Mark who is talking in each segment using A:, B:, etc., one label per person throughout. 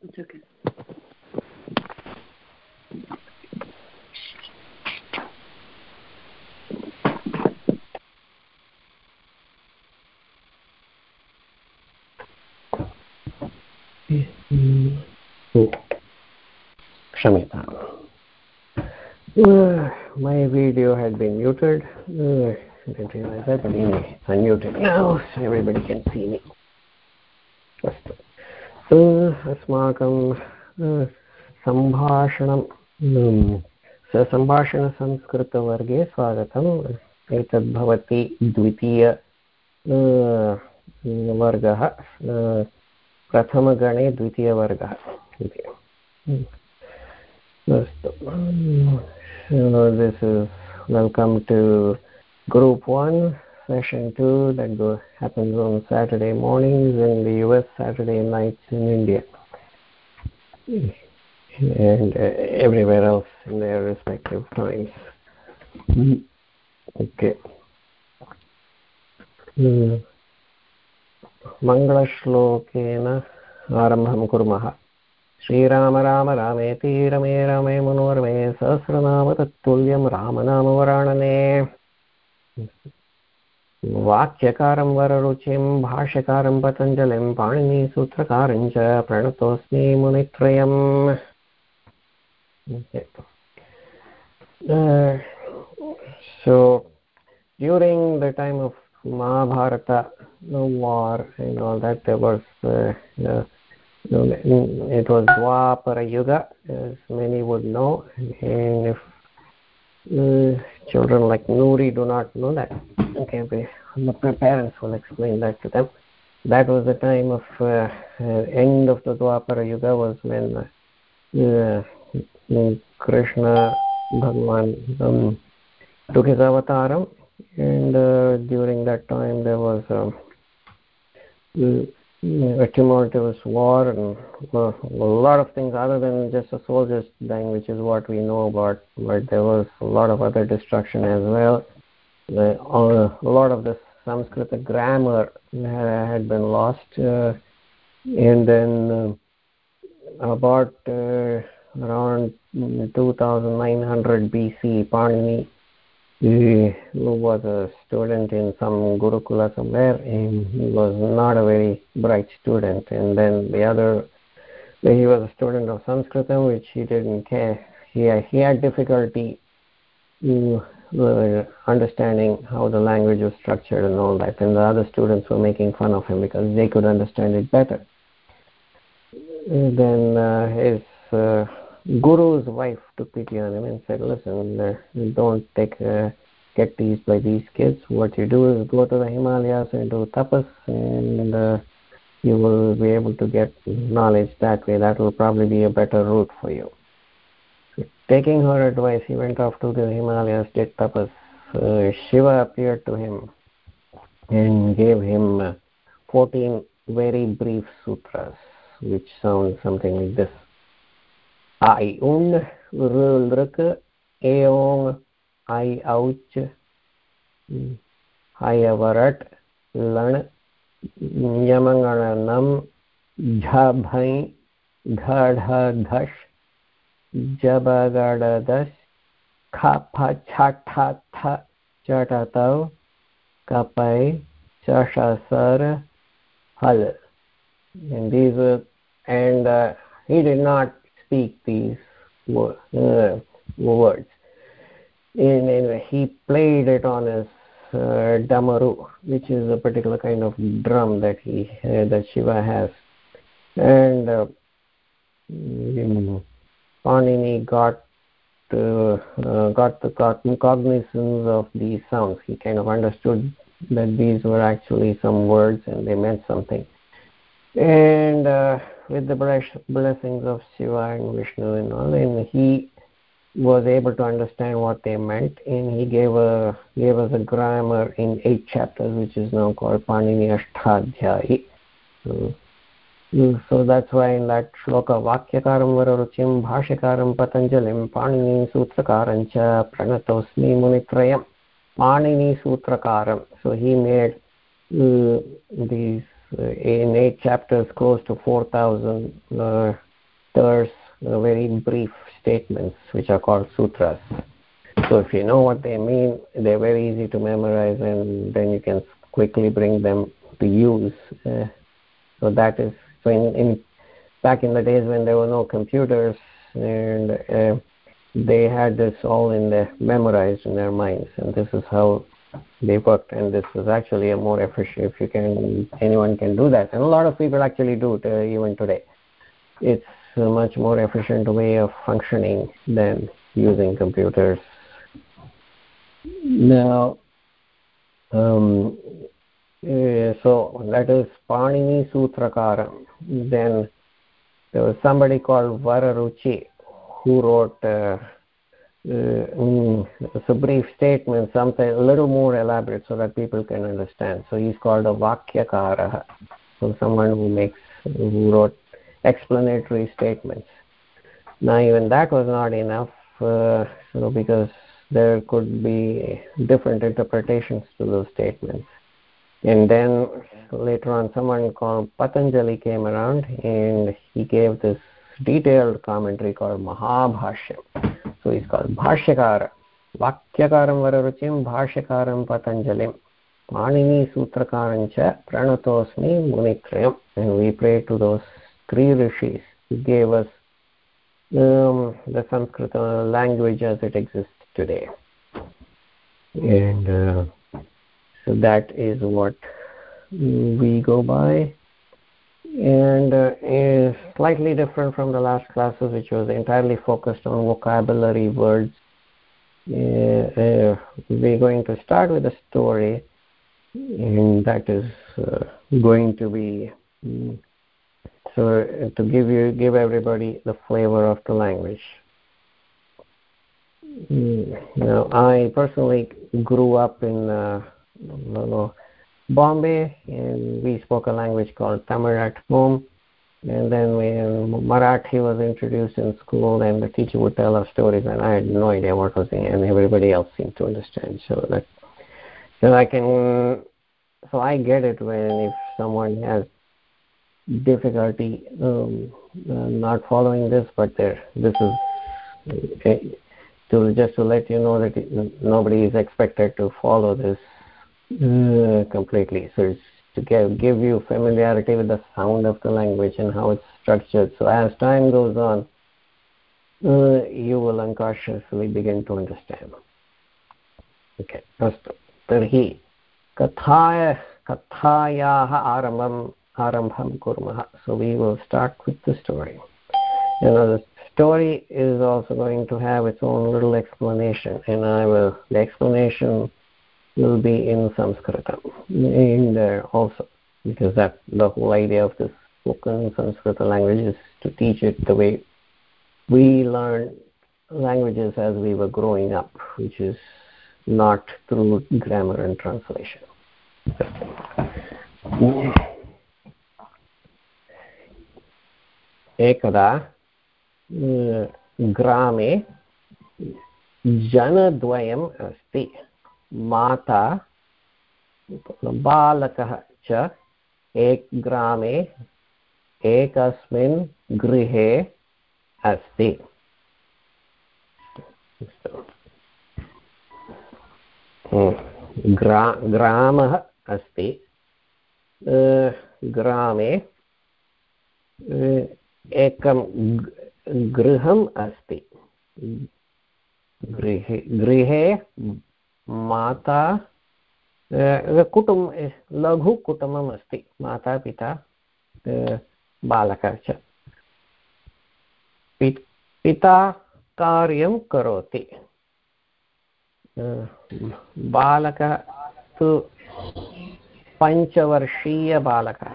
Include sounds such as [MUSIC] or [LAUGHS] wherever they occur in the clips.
A: It's okay.
B: Kshamita. Uh, my video had been muted. Uh, I didn't realize that, but now, so everybody can see me. अस्माकं सम्भाषणं सम्भाषणसंस्कृतवर्गे स्वागतम्। एतद् भवति द्वितीय वर्गः प्रथमगणे द्वितीयवर्गः अस्तु। this is welcome to group 1 session 2 that go, happens on Saturday mornings in the US, Saturday nights in India, and uh, everywhere else in their respective times. Okay. मङ्गलश्लोकेन आरम्भं कुर्मः श्रीराम राम रामेति रमे रमे मनोरमे सहस्रनाम तत्तुल्यं रामनामवराणने वाक्यकारं वररुचिं, भाष्यकार पतञ्जलिं पाणिनीसूत्रकारं सूत्रकार प्रणतस्मी मुनित्रयम्। So during the time of Mahabharata no war and all that was it was Dwaparayuga many would know and if children like Nuri do not know that. Okay the parents will explain that to them. That was the time of uh, uh, end of the Dwapara Yuga was when uh, Krishna Bhagwan um, took his avataram and uh, during that time there was um, tumultuous war and a lot of things other than just the soldiers dying, which is what we know about. But there was a lot of other destruction as well. The, a lot of the Sanskrit grammar had been lost, uh, and then uh, about uh, around 2900 BC, Panini he was a student in some gurukula somewhere. And he was not a very bright student. And then the other he was a student of sanskritam which he didn't care. He, he had difficulty uh, understanding how the language was structured and all that. And the other students were making fun of him because they could understand it better. Then uh, his uh, guru's wife took pity on him and said listen uh, don't take uh, get teased by these kids. What you do is go to the himalayas and do tapas and uh, you will be able to get knowledge that way. That will probably be a better route for you. So taking her advice he went off to the himalayas did tapas. Uh, shiva appeared to him and gave him uh, 14 very brief sutras which sound something like this ऐ उण् लृक् ए ओङ् ऐ औच् ऐ अवरट् लण् यमगणनम् झभञ् घढधष् जबगडदश् खफछठथ चटतौ कपै चषसर हल and these were, and uh, he did not speak these uh, words. And, and, he played it on his uh, damaru, which is a particular kind of drum that he uh, that Shiva has, and uh, Panini got uh, uh, got the cognizance of these sounds. He kind of understood that these were actually some words and they meant something. And uh, with the blessings of Shiva and Vishnu and all, and he was able to understand what they meant, and he gave a gave us a grammar in eight chapters, which is now called Panini Ashtadhyayi. So, so that's why in that shloka vakyakaram vararuchim bhashakaram patanjalim panini sutrakaram cha pranatosmi munitrayam panini sutrakaram so he made uh, these in eight chapters close to 4000 uh, utters uh, very brief statements which are called sutras. So if you know what they mean they're very easy to memorize and then you can quickly bring them to use. Uh, so that is so in, in back in the days when there were no computers and uh, they had this all in their memorized in their minds and this is how they worked and this is actually a more efficient if you can anyone can do that. And a lot of people actually do it uh, even today. It's a much more efficient way of functioning than using computers. Now um, uh, so that is panini sutrakara then there was somebody called vararuchi who wrote uh, it's a brief statement, something a little more elaborate so that people can understand. So he's called a Vakyakara, so someone who makes, who wrote explanatory statements. Now even that was not enough, uh, so because there could be different interpretations to those statements. And then later on, someone called Patanjali came around and he gave this detailed commentary called Mahabhashyam so he's called bhashyakara vakyakaram vararuchim bhashyakaram patanjalim panini sutrakaram cha pranatosmi munitrayam and we pray to those three rishis who gave us um, the sanskrit language as it exists today. And uh, so that is what we go by and uh, is slightly different from the last classes which was entirely focused on vocabulary words. Uh, uh, we're going to start with a story and that is uh, going to be um, so to give you give everybody the flavor of the language. Mm, now i personally grew up in uh, Bombay, and we spoke a language called Tamil at home. And then when Marathi was introduced in school, and the teacher would tell us stories, and I had no idea what was in, and everybody else seemed to understand. So that, so I can, so I get it when if someone has difficulty um, uh, not following this, but there, this is to just to let you know that nobody is expected to follow this uh, completely. So it's to give, give you familiarity with the sound of the language and how it's structured. So as time goes on, uh, you will unconsciously begin to understand. Okay, अस्तु तर्हि कथाय कथायाः आरम्भम् आरम्भं कुर्मः so we will start with the story you know the story is also going to have its own little explanation and i will the explanation will be in Sanskrit in there also because that the whole idea of this spoken Sanskrit language is to teach it the way we learn languages as we were growing up, which is not through grammar and translation. एकदा ग्रामे जनद्वयम् अस्ति माता, बालकः च एक ग्रामे, एकस्मिन् गृहे अस्ति। ग्रा, ग्रामः अस्ति। ग्रामे एकं गृहम् अस्ति। गृहे गृहे माता कुटुम्ब लघुकुटुम्बम् अस्ति। माता, पिता बालकः च। पिता कार्यं करोति। बालकः तु पञ्चवर्षीयबालकः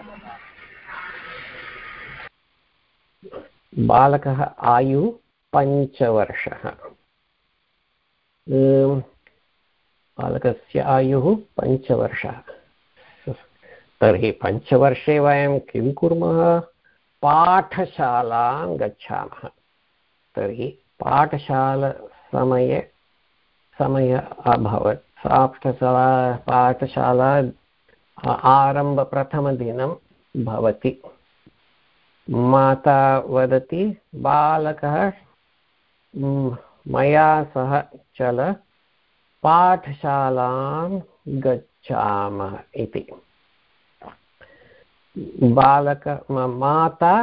B: बालकः। आयु पञ्चवर्षः। बालकस्य आयुः पञ्चवर्षः। तर्हि पञ्चवर्षे वयं किं कुर्मः? पाठशालां गच्छामः। तर्हि पाठशालसमये समय अभवत्। पाठशाला पाठशाला आरम्भप्रथमदिनं भवति। माता वदति, बालकः मया सह चल। पाठशालां गच्छामः इति। बालक माता,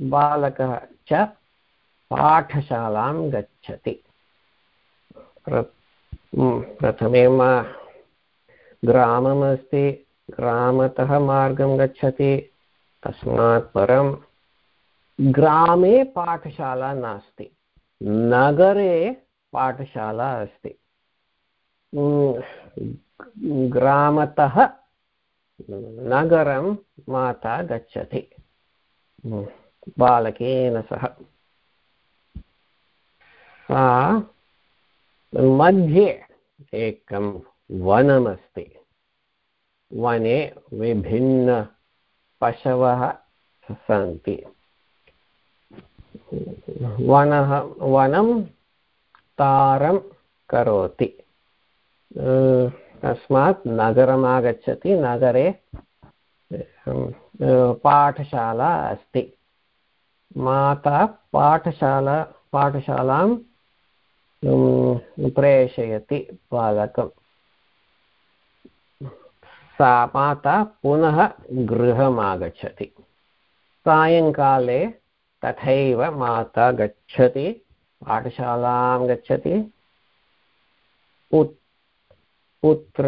B: बालकः च पाठशालां गच्छति। प्रथमे ग्राममस्ति, ग्रामतः मार्गं गच्छति, तस्मात् परं ग्रामे पाठशाला नास्ति, नगरे पाठशाला अस्ति। ग्रामतः नगरं माता गच्छति। बालकेन सह। सा मध्ये एकं वनमस्ति। वने विभिन्नपशवः सन्ति। वनः, वनं तारं करोति। तस्मात् नगरम् आगच्छति नगरे पाठशाला अस्ति। माता पाठशाला, पाठशालां प्रेषयति बालकं। सा माता पुनः गृहम् आगच्छति सायङ्काले तथैव माता गच्छति, पाठशालां गच्छति पुत्र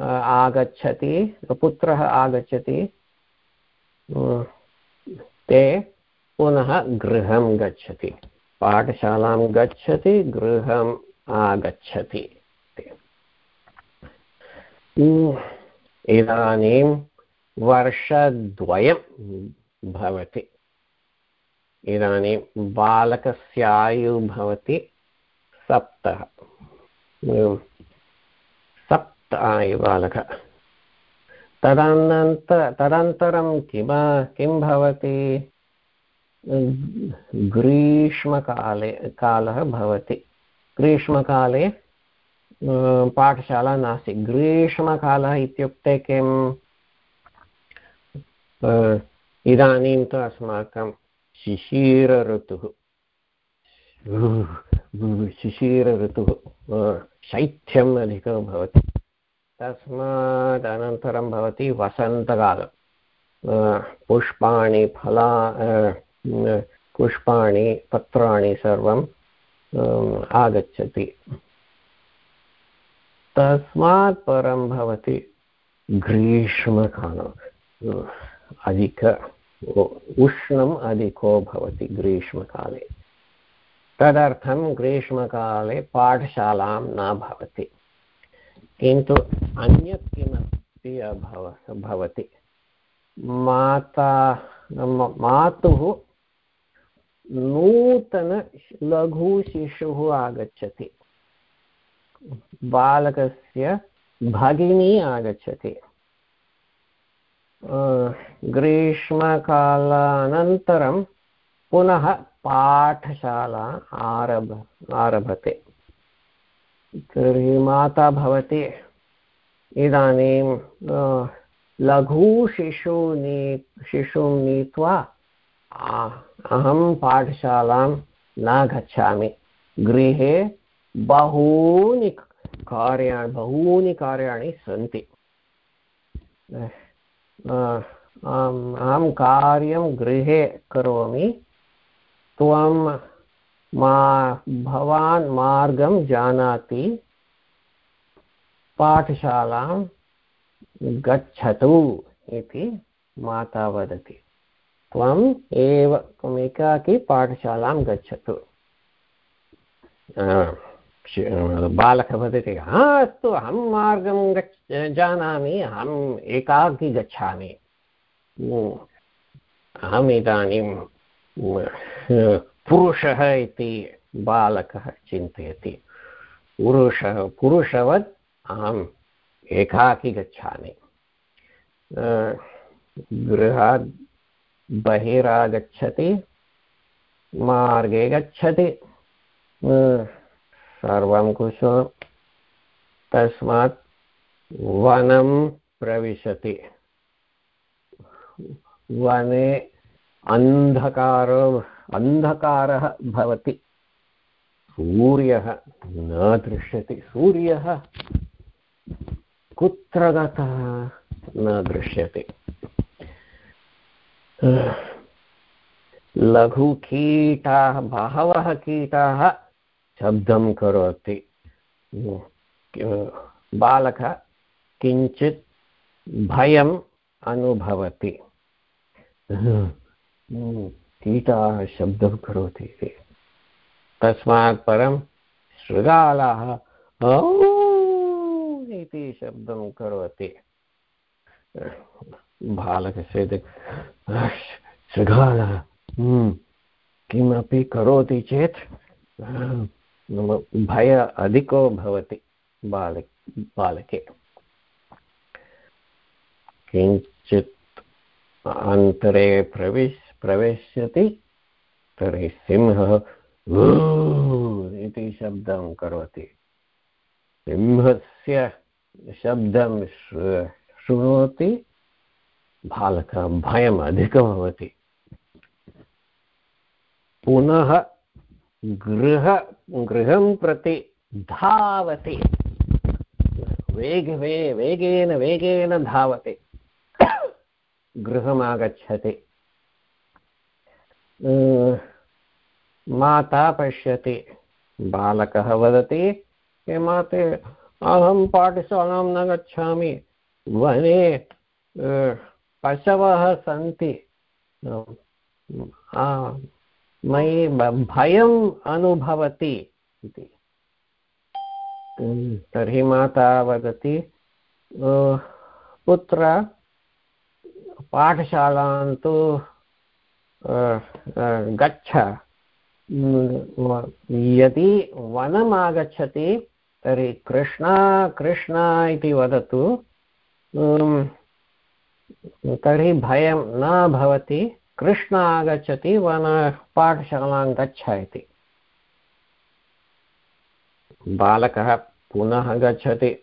B: आगच्छति, पुत्रः आगच्छति ते पुनः गृहं गच्छति, पाठशालां गच्छति, गृहम् आगच्छति इदानीं वर्षद्वयं भवति। इदानीं बालकस्य आयुः भवति सप्तः। आयुबालकः। तदनन्त, तदनन्तरं किम, किं भवति? ग्रीष्मकाले, कालः भवति। ग्रीष्मकाले पाठशाला नास्ति। ग्रीष्मकालः इत्युक्ते किम्? इदानीं तु अस्माकं शिशिरऋतुः। शिशिरऋतुः शैत्यम् अधिकं भवति। तस्मात् अनन्तरं भवति वसन्तकालः पुष्पाणि फला पुष्पाणि, पत्राणि सर्वम् आगच्छति। तस्मात् परं भवति ग्रीष्मकालम्। अधिक उष्णम् अधिको भवति ग्रीष्मकाले। तदर्थं ग्रीष्मकाले पाठशालां न भवति। किन्तु अन्यत् किमपि अभव भवति। माता मातुः नूतन लघुशिशुः आगच्छति। बालकस्य भगिनी आगच्छति। ग्रीष्मकालानन्तरं पुनः पाठशाला आरभ, आरभते। तर्हि माता भवति। इदानीं लघुशिशु नी, शिशुं नीत्वा अहं पाठशालां न गच्छामि। गृहे बहूनि कार्याणि बहूनि कार्याणि सन्ति। अहं कार्यं गृहे करोमि। त्वं मा, भवान् मार्गं जानाति। पाठशालां गच्छतु इति माता वदति। त्वम् एव त्वम् एकाकी पाठशालां गच्छतु। बालकः वदति, हा, अस्तु, अहं मार्गं गच्छ, जानामि अहम् एकाकी गच्छामि। अहम् इदानीं पुरुषः इति बालकः चिन्तयति। पुरुषः, पुरुषवत् अहम् एकाकी गच्छामि। गृहात् बहिरागच्छति, मार्गे गच्छति सर्वं कुशलं तस्मात् वनं प्रविशति। वने अन्धकारो अन्धकारः भवति। सूर्यः न दृश्यते। सूर्यः कुत्र गतः? न दृश्यते। लघुकीटाः बहवः कीटाः शब्दं करोति। बालकः किञ्चित् भयम् अनुभवति। कीटाः शब्दं करोति तस्मात् परं शृगालः इति शब्दं करोति। बालकस्य शृगालः किमपि करोति चेत् भय अधिको भवति बालक, बालके। किञ्चित् अन्तरे प्रविश प्रविशति तर्हि सिंहः इति शब्दं करोति। सिंहस्य शब्दं शृणोति बालकः भयम् अधिकं भवति। पुनः गृह, गृहं प्रति धावति। वेगवे वेगेन वेगेन धावति। गृहमागच्छति। माता पश्यति, बालकः वदति, हे माते, अहं पाठशालां न गच्छामि, वने पशवः सन्ति। मयि भयम् अनुभवति इति। तर्हि माता वदति पुत्र, पाठशालां तु गच्छ। यदि वनम् आगच्छति तर्हि कृष्णा कृष्णा इति वदतु। तर्हि भयं न भवति। कृष्ण आगच्छति, वन पाठशालां गच्छ इति। बालकः पुनः गच्छति।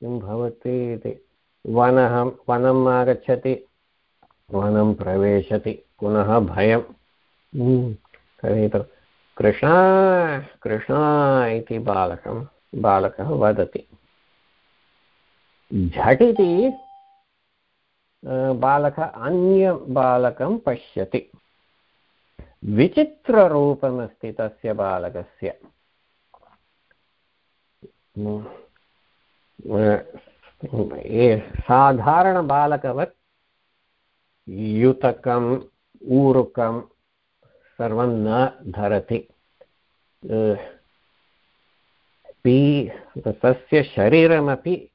B: किं भवति इति। वनः, वनम् आगच्छति। वनं प्रवेशति पुनः भयं। तर्हि कृष्ण कृष्ण इति बालकं बालकः वदति। झटिति बालकः अन्यबालकं पश्यति। विचित्ररूपमस्ति तस्य बालकस्य। साधारणबालकवत् युतकम् ऊरुकं सर्वं न धरति। तस्य शरीरमपि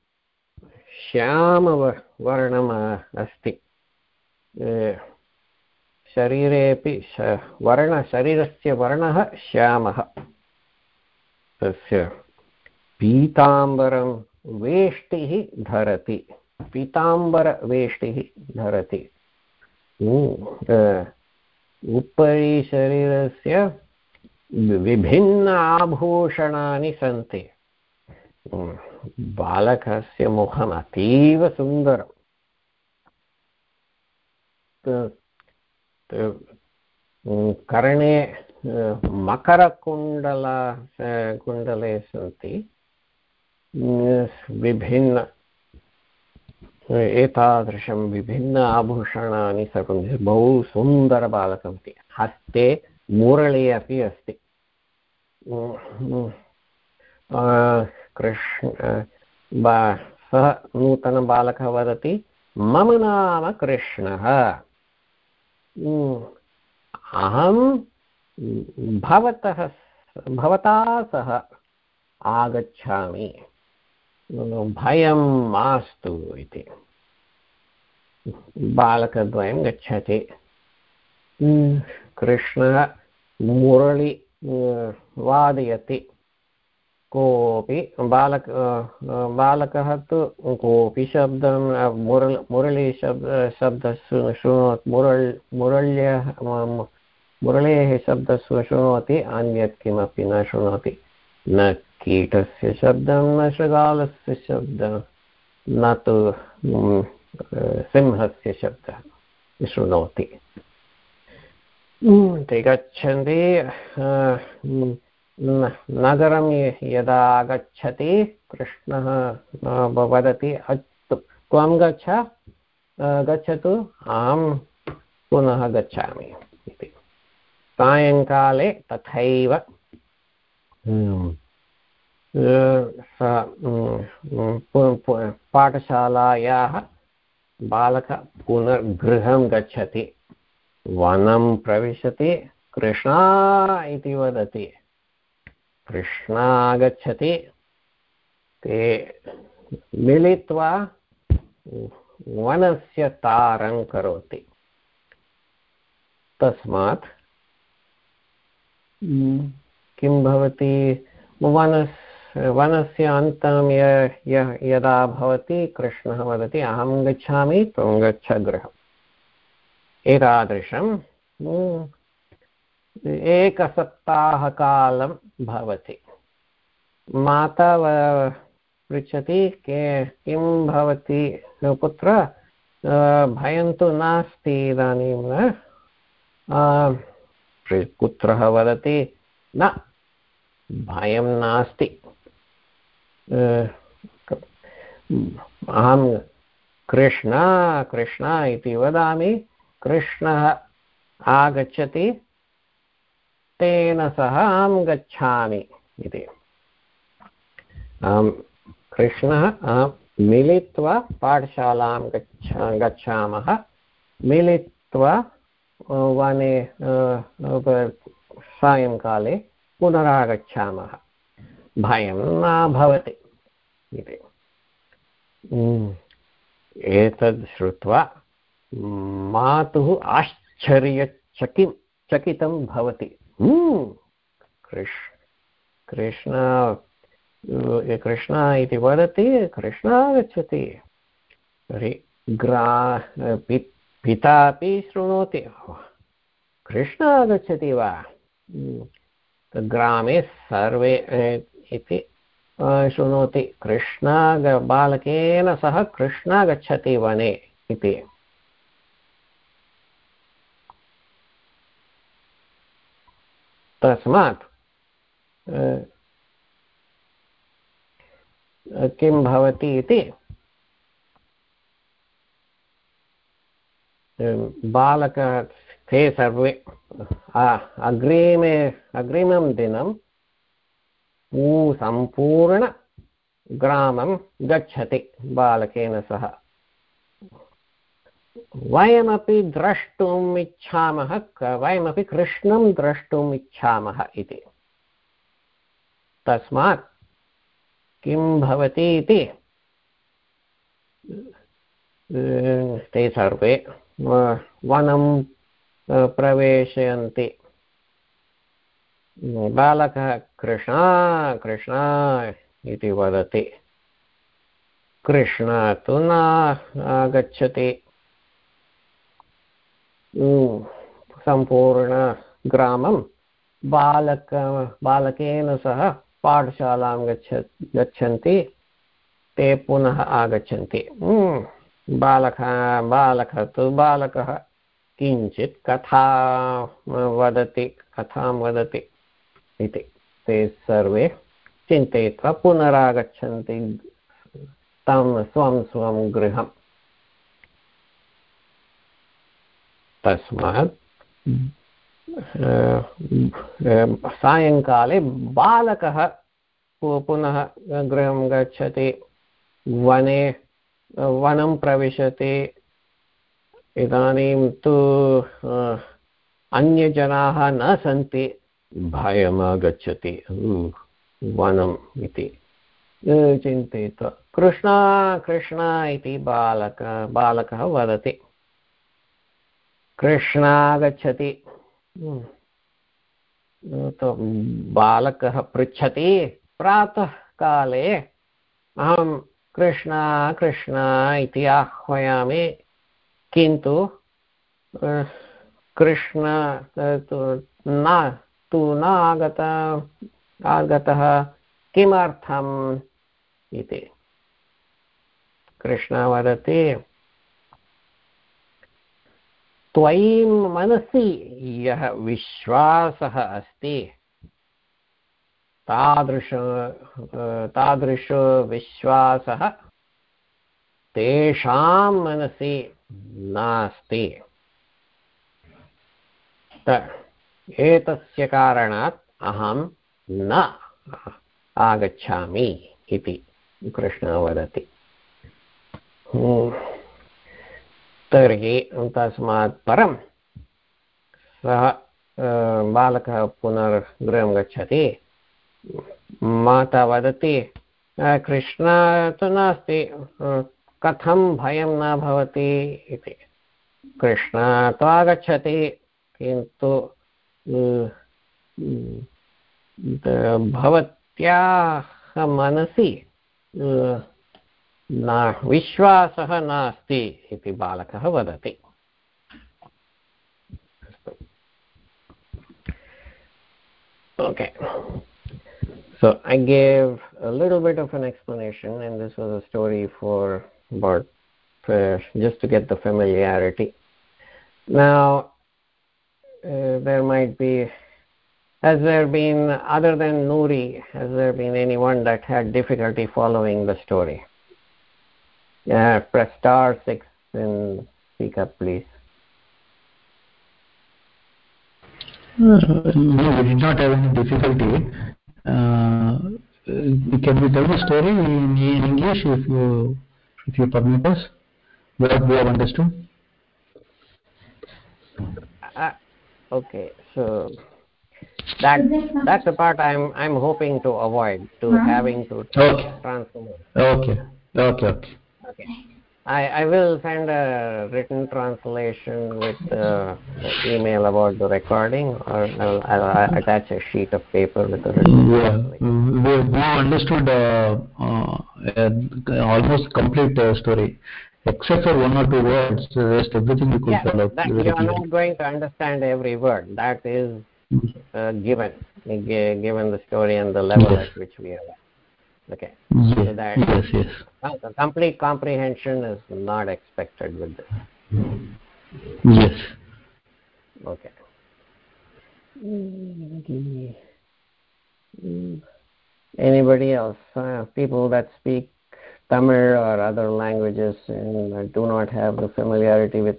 B: श्यामवर्णम् अस्ति। शरीरेपि वर्ण, शरीरस्य वर्णः श्यामः। तस्य पीताम्बरं वेष्टिः धरति। पीताम्बरवेष्टिः धरति। उपरि शरीरस्य विभिन्न आभूषणानि सन्ति। बालकस्य मुखम् अतीव सुन्दरम्। कर्णे मकरकुण्डल कुण्डले सन्ति। विभिन्न एतादृशं विभिन्न आभूषणानि सर्वं बहु सुन्दरबालकमस्ति हस्ते मुरळी अपि अस्ति। कृष्ण सः नूतनबालकः वदति, मम नाम कृष्णः। अहं भवतः भवता सह आगच्छामि। भयं मास्तु इति। बालकद्वयं गच्छति। कृष्णः मुरळि वादयति। कोऽपि बालक बालकः तु कोऽपि शब्दं मुरल् मुरळीशब्द शब्दः शृणोति। मुरळ् मुरಳ್यः मुरळेः शब्दः शृणोति अन्यत् किमपि न शृणोति। न कीटस्य शब्दं न शृगालस्य शब्दं न तु सिंहस्य शब्दः शृणोति ते गच्छन्ति नगरं यदा आगच्छति कृष्णः वदति त्वं गच्छ गच्छतु अहं पुनः गच्छामि इति। सायङ्काले तथैव। पाठशालायाः बालकः पुनर्गृहं गच्छति। वनं प्रविशति कृष्णा इति वदति। कृष्णा आगच्छति ते मिलित्वा वनस्य तारं करोति। तस्मात् किं भवति? वनस् वनस्य अन्तं यदा भवति कृष्णः वदति, अहं गच्छामि, त्वं गच्छ गृहम्। एतादृशं एकसप्ताहकालं भवति। माता पृच्छति, के, किं भवति पुत्र? भयं तु नास्ति इदानीं पुत्रः वदति, न, भयं नास्ति। अहं कृष्ण कृष्ण इति वदामि। कृष्णः आगच्छति, तेन सह अहं गच्छामि इति। कृष्णः मिलित्वा पाठशालां गच्छ, गच्छामः। मिलित्वा वने सायङ्काले पुनरागच्छामः। भयं न भवति। इति। एतद् श्रुत्वा मातुः आश्चर्यचकि, चकितं भवति। कृष्, कृष्ण कृष्ण इति वदति, कृष्ण आगच्छति। तर्हि ग्रा पिता अपि शृणोति। कृष्ण आगच्छति वा? ग्रामे सर्वे इति। शृणोति कृष्ण बालकेन सह कृष्ण गच्छति वने इति। तस्मात् किं भवति इति? बालकः ते सर्वे अग्रिमे अग्रिमं दिनं सम्पूर्णग्रामं गच्छति बालकेन सह। वयमपि द्रष्टुम् इच्छामः वयमपि कृष्णं द्रष्टुम् इच्छामः इति। तस्मात् किं भवति इति? ते सर्वे वनं प्रवेशयन्ति। बालकः कृष्णा कृष्णा इति वदति। कृष्ण तु न आगच्छति सम्पूर्णग्रामं बालक, बालकेन सह पाठशालां गच्छ, गच्छन्ति, ते पुनः आगच्छन्ति। बालकः बालकः तु बालकः किञ्चित् कथा वदति, कथां वदति इति। ते सर्वे चिन्तयित्वा पुनरागच्छन्ति तं स्वं स्वं गृहम् तस्मात् सायङ्काले बालकः पुनः गृहं गच्छति वने वनं प्रविशति इदानीं तु अन्यजनाः न सन्ति भयम् आगच्छति वनम् इति। चिन्तयित्वा। कृष्णा कृष्णा इति बालक, बालकः वदति। कृष्णा आगच्छति। तो बालकः पृच्छति। प्रातःकाले अहं कृष्णा कृष्णा इति आह्वयामि। किन्तु कृष्ण न तु न आगत, आगतः किमर्थम् इति। कृष्ण वदति, त्वयि मनसि यः विश्वासः अस्ति, तादृश तादृशविश्वासः तेषां मनसि नास्ति। एतस्य कारणात् अहं न आगच्छामि इति कृष्णः वदति। हम्म। तर्हि तस्मात् परं सः बालकः पुनर्गृहं गच्छति। माता वदति कृष्ण, तु नास्ति कथं भयं न भवति इति। कृष्ण, तु आगच्छति, किन्तु भवत्याः मनसि न विश्वासः नास्ति इति बालकः वदति okay so i gave a little bit of an explanation and this was a story for about uh, just to get the familiarity now uh, there might be has there been other than nuri has there been anyone that had difficulty following the story? Yeah press star 6 and speak up please.
A: Uh, no we did not have any difficulty. Uh, can we tell the story in, in english if you if you permit us? What we have understood?
B: Uh, okay so that that's the part i'm i'm hoping to avoid to having to
A: okay.
B: translate
A: okay. Okay okay.
B: Okay. I, I will send a written translation with uh, the email about the recording or I'll, I'll, attach a sheet of paper with the written
A: yeah. we, we understood uh, uh, almost complete uh, story except for one or two words the rest everything you could
B: yeah,
A: follow.
B: that, you are not going to understand every word. That is uh, given given the story and the level yes. at which we are. At okay.
A: Yes.
B: so that
A: yes yes.
B: the complete comprehension is not expected with this.
A: Yes.
B: Okay. Anybody else uh, people that speak tamil or other languages and do not have the familiarity with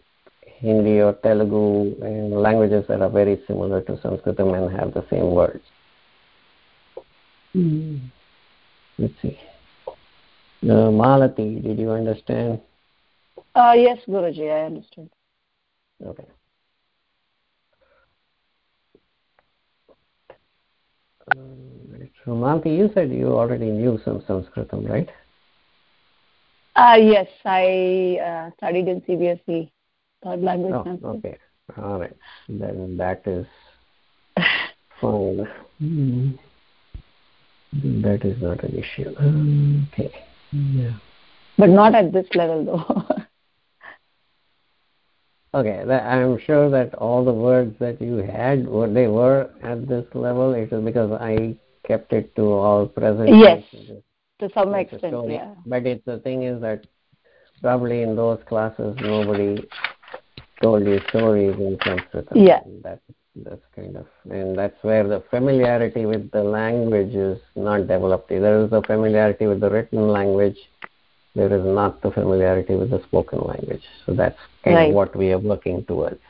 B: Hindi or Telugu and languages that are very similar to Sanskritam and have the same words. Mm. Let's see. Uh, Malati, did you understand?
C: Uh, yes, Guruji, I understood.
B: Okay. Um, so Malati, you said you already knew some Sanskritam, right?
C: Uh, yes, I uh, studied in CBSE third language
B: oh, okay. All right. Then that is [LAUGHS] fine mm. that is not an issue. Okay. Yeah.
C: But not at this level though. [LAUGHS]
B: Okay. I'm sure that all the words that you had what they were at this level it is because i kept it to all present
C: yes to some extent yeah
B: but it's the thing is that probably in those classes nobody told you stories in Sanskrit.
C: Yeah.
B: That, that's kind of, and that's where the familiarity with the language is not developed. There is the familiarity with the written language. There is not the familiarity with the spoken language. So that's kind right. of what we are working towards.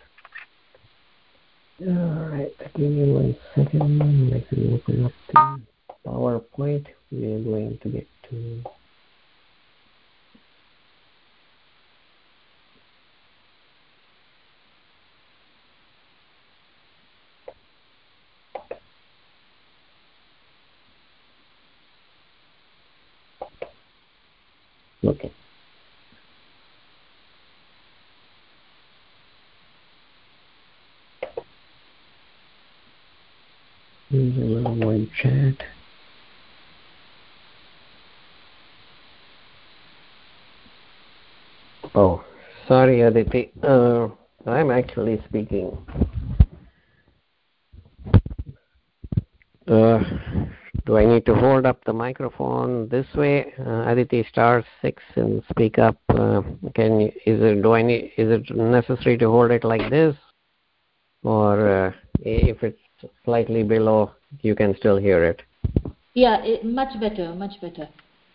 B: All right, give me one second. Let me open up the PowerPoint. We are going to get to okay Here's a little one chat. Oh, sorry, Aditi. Uh, I'm actually speaking. Uh, do I need to hold up the microphone this way? Uh, Aditi star six and speak up. Uh, can you, is it do I need is it necessary to hold it like this, or uh, if it's slightly below, you can still hear it?
D: Yeah, it, much better, much better.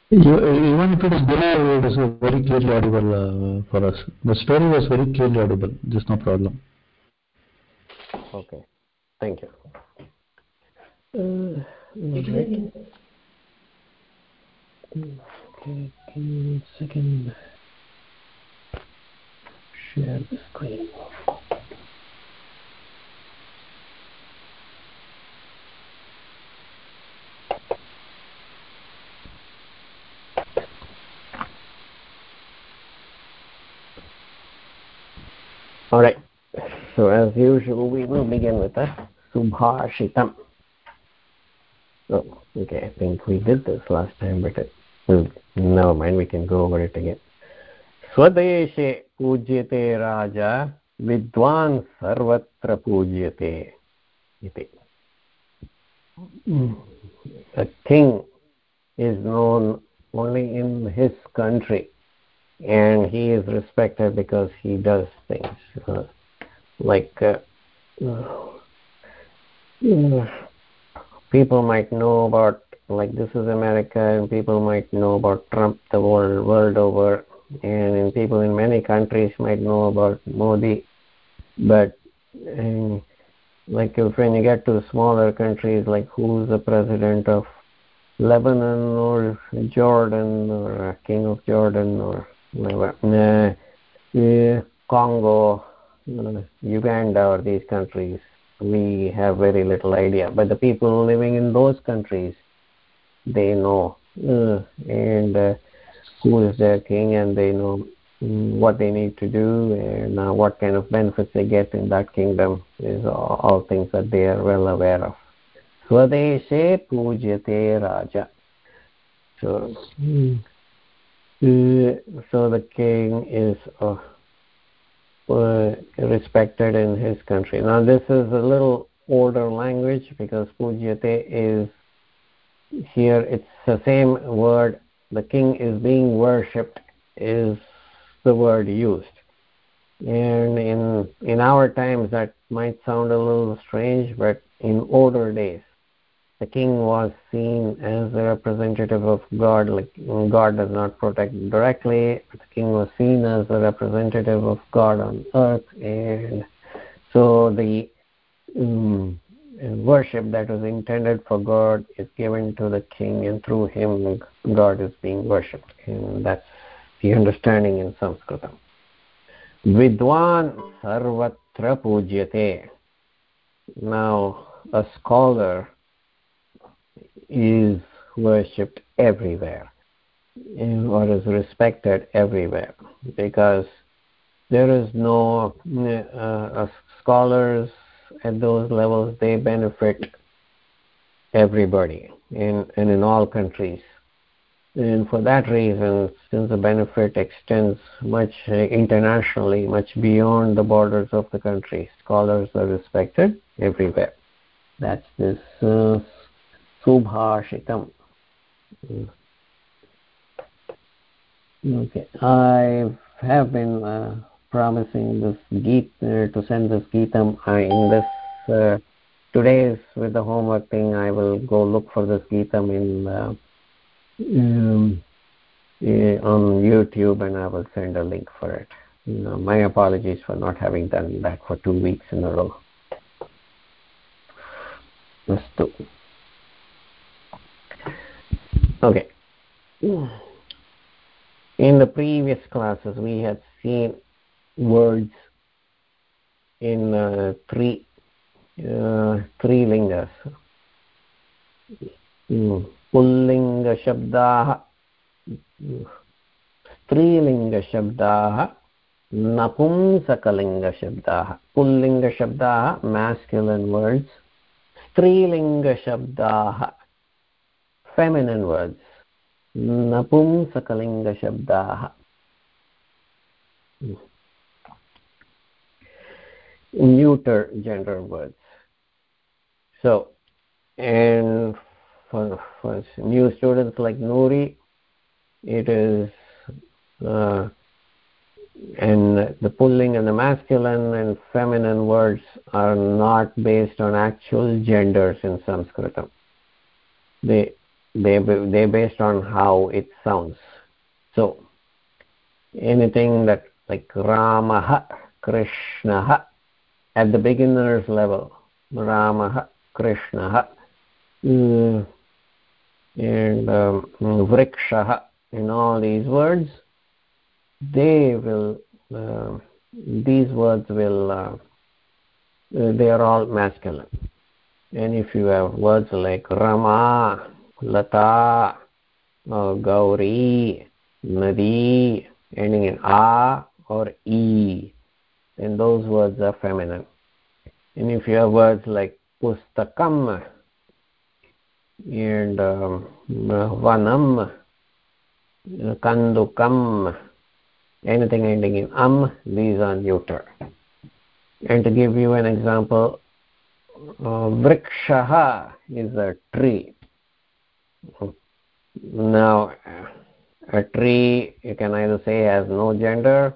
A: You, even if it is below, it is very clearly audible uh, for us. The story was very clearly audible. There's no problem.
B: Okay, thank you. Uh, right. Okay, give me a second. Share the screen. All right. So as usual, we will begin with the Subhashitam. Oh, okay. I think we did this last time, but it, well, never mind. We can go over it again. स्वदेशे पूज्यते राजा विद्वान् सर्वत्र पूज्यते इति A king is known only in his country and he is respected because he does things uh, like uh, uh, people might know about like this is america and people might know about trump the world world over and people in many countries might know about modi. But and, like if when you get to smaller countries like who's the president of lebanon or jordan or king of jordan or whatever, uh, Congo, uh, Uganda, or these countries, we have very little idea. But the people living in those countries, they know, uh, and uh, who is their king, and they know what they need to do and uh, what kind of benefits they get in that kingdom is all, all things that they are well aware of. Swadeshe pujyate raja. So, mm, so the king is uh, uh, respected in his country. Now this is a little older language because pujyate is here. It's the same word. The king is being worshipped is the word used. And in in our times that might sound a little strange but in older days the king was seen as a representative of God. Like God does not protect directly, but the king was seen as a representative of God on earth, and so the um, worship that was intended for God is given to the king, and through him God is being worshipped, and that's the understanding in Sanskrit. Vidwan sarvatra pujyate. Now, a scholar is worshipped everywhere. Or is respected everywhere. Because there is no uh, uh, scholars at those levels they benefit everybody in and in all countries. And for that reason since the benefit extends much uh, internationally much beyond the borders of the country scholars are respected everywhere. That's this uh, subhashitam okay i have been uh, promising this geet uh, to send this geetam I, in this uh, today's with the homework thing i will go look for this geetam in uh, um, on youtube and i will send a link for it you know, my apologies for not having done that for two weeks in a row अस्तु Okay. In the previous classes, we had seen words in uh, three uh, three lingas. पुल्लिङ्गशब्दाः स्त्रीलिङ्गशब्दाः नपुंसकलिङ्गशब्दाः पुल्लिङ्गशब्दाः masculine words स्त्रीलिङ्गशब्दाः feminine words. Napumsakalinga neuter gender words. So and for, for new students like Nuri, it is uh, and the pulling and the masculine and feminine words are not based on actual genders in Sanskritam. They they they based on how it sounds. So anything that like Ramaha, Krishnaha at the beginner's level, Ramaha, Krishnaha, mm, and um, Vrikshaha, in all these words, they will, uh, these words will, uh, they are all masculine. And if you have words like Rama, Lata, Gauri, Nadi, ending in A or E, then those words are feminine. And if you have words like Pustakam and um, Vanam, Kandukam, anything ending in am, these are neuter. And to give you an example, uh, vrikshaha is a tree. Now, a tree you can either say has no gender,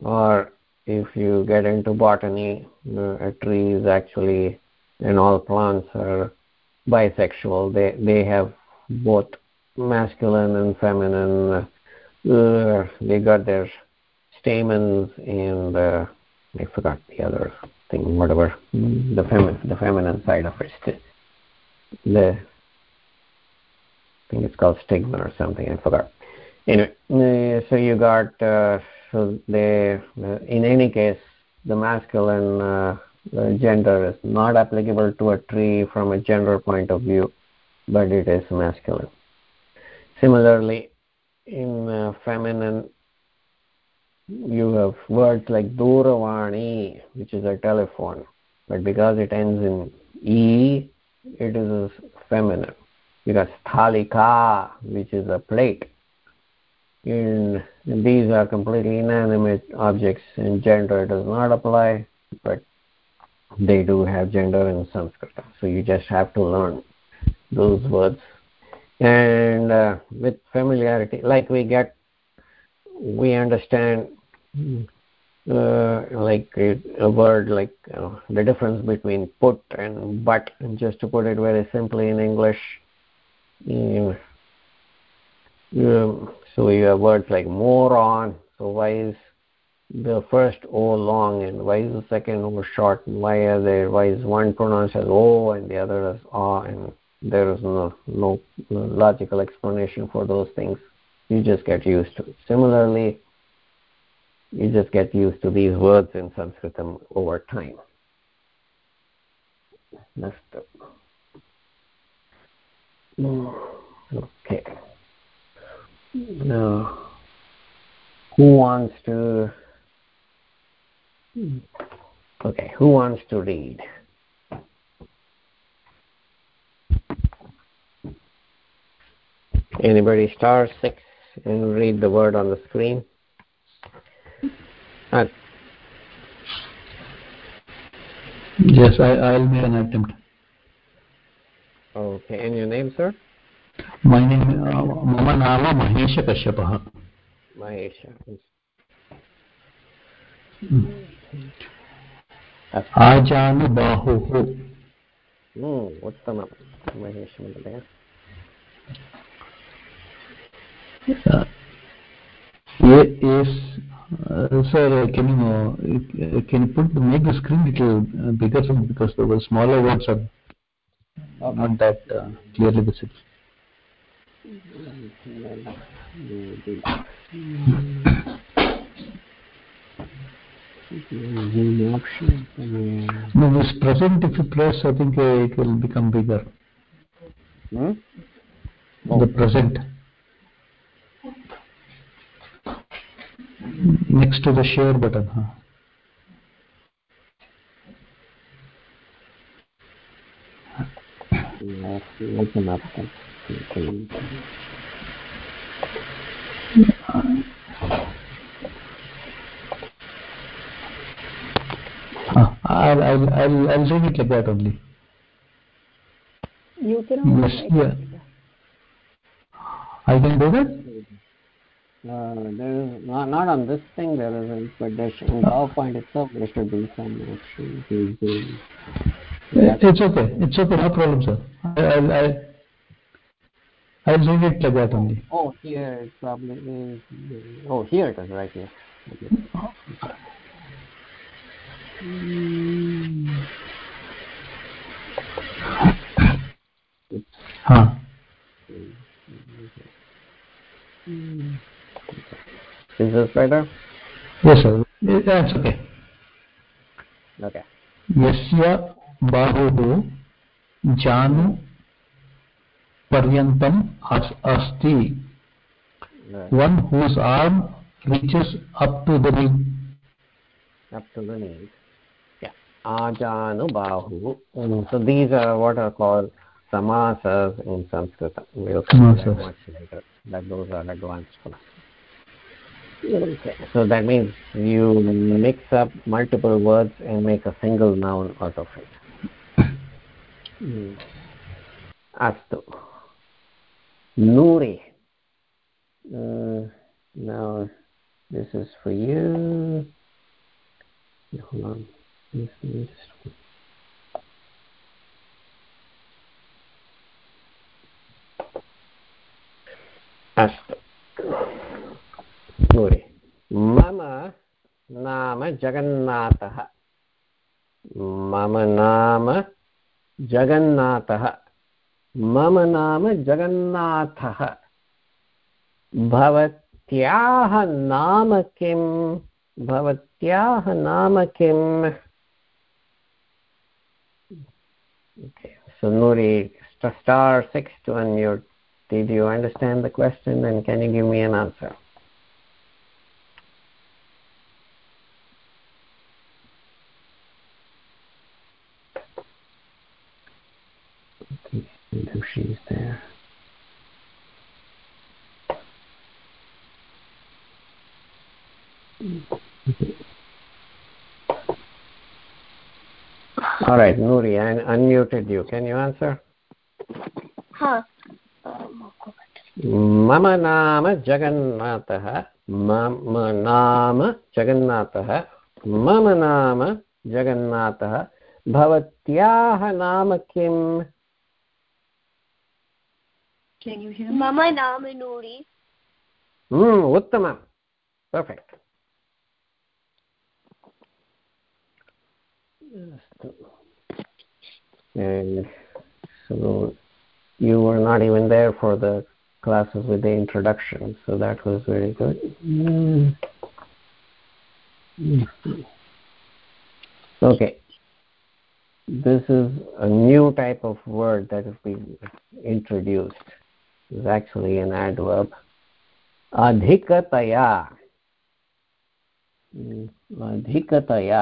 B: or if you get into botany, a tree is actually, and all plants are bisexual. They they have both masculine and feminine. Uh, they got their stamens and uh, I forgot the other thing, whatever the feminine the feminine side of it. The think it's called stigma or something. I forgot. Anyway, uh, so you got uh, so they uh, in any case the masculine uh, gender is not applicable to a tree from a gender point of view, but it is masculine. Similarly, in uh, feminine, you have words like duravani, which is a telephone, but because it ends in e, it is feminine. You got sthalika, which is a plate. In, these are completely inanimate objects, and gender does not apply, but they do have gender in Sanskrit. So you just have to learn those words and uh, with familiarity like we get we understand uh, like a, a, word like uh, the difference between put and but and just to put it very simply in english so you have words like moron so why is the first o long and why is the second o short and why are there why is one pronounced as o and the other as a and there is no, no logical explanation for those things. You just get used to it. Similarly you just get used to these words in sanskritam over time. The okay now who wants to okay who wants to read Anybody star six and read the word on the screen? Uh,
A: yes, I, I'll make an attempt.
B: Okay, and your name, sir?
A: My name, uh, Mama Nama Mahesha Kashyapah.
B: Mahesha.
A: आजानुबाहुः
B: उत्तमं महेशमहोदय
A: uh, is uh, sir can you uh, can you put make the screen little uh, bigger so because the smaller words are not that uh, clearly visible [COUGHS] no this present if you press i think uh, it will become bigger
B: hmm?
A: oh. the present next to the share button huh?
B: Open
A: I'll, I'll, I'll, I'll read it like that only.
C: You can
A: Yes, yeah. I can do that?
B: Uh, there is not, not on this thing there isn't, but there should, in PowerPoint itself there should be some action.
A: It's okay. It's okay. No problem, sir. I'll I'll, I'll leave it like that only.
B: Oh, here it probably is. Oh, here it is, right here. Okay. Mm.
A: Huh.
B: Is this?
A: Yes, sir. That's okay.
B: Okay.
A: Yes, sir. बाहुः जानु पर्यन्तम् अस्ति one whose arm reaches up to the knee.
B: Up to the knees. Yeah. Ajanu bahu. Mm, So these are what are called samasas in Sanskrit. We'll come to that much later. That those are advanced classes. So that means you mix up multiple words and make a single noun out of it. Mm. Astu. Nuri. Uh, now, this is for you. Hold on. This is अस्तु नूरि मम नाम जगन्नाथः मम नाम जगन्नाथः मम नाम जगन्नाथः भवत्याः नाम किम् भवत्याः नाम किम् Okay, so Nuri, star six to unmute. Did you understand the question and can you give me an answer? She's there. All right, Nuri, I unmuted you. Can you answer?
E: हा
B: मम नाम जगन्नाथः मम नाम जगन्नाथः मम नाम जगन्नाथः भवत्याः नाम किम्
E: मम नाम नूरि
B: Hmm, उत्तमं perfect And so you were not even there for the classes with the introduction, so that was very good. Mm. Mm. Okay. This is a new type of word that has been introduced. It's actually an adverb. अधिकतया Mm, अधिकतया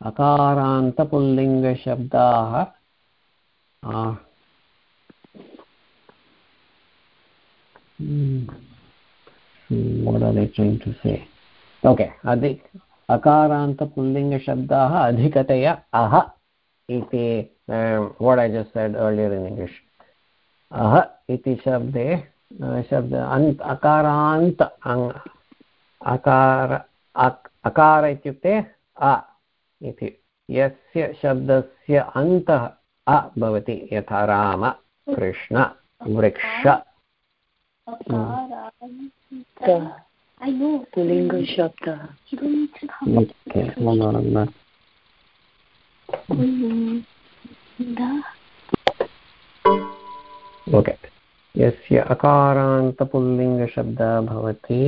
B: अकारान्तपुल्लिङ्गशब्दाः आ- Hmm. Hmm, what are they trying to say okay अधिक अकारान्तपुल्लिङ्गशब्दाः अधिकतया अह इति um, what i just said earlier in english अह इति शब्दे शब्द अन्त अकारान्त अकार अकार इत्युक्ते अ इति। यस्य शब्दस्य अन्तः अ भवति यथा राम कृष्ण वृक्ष।
C: पुलिङ्गशब्दः।
E: You
B: ओके यस्य अकारान्तपुल्लिङ्गशब्दः भवति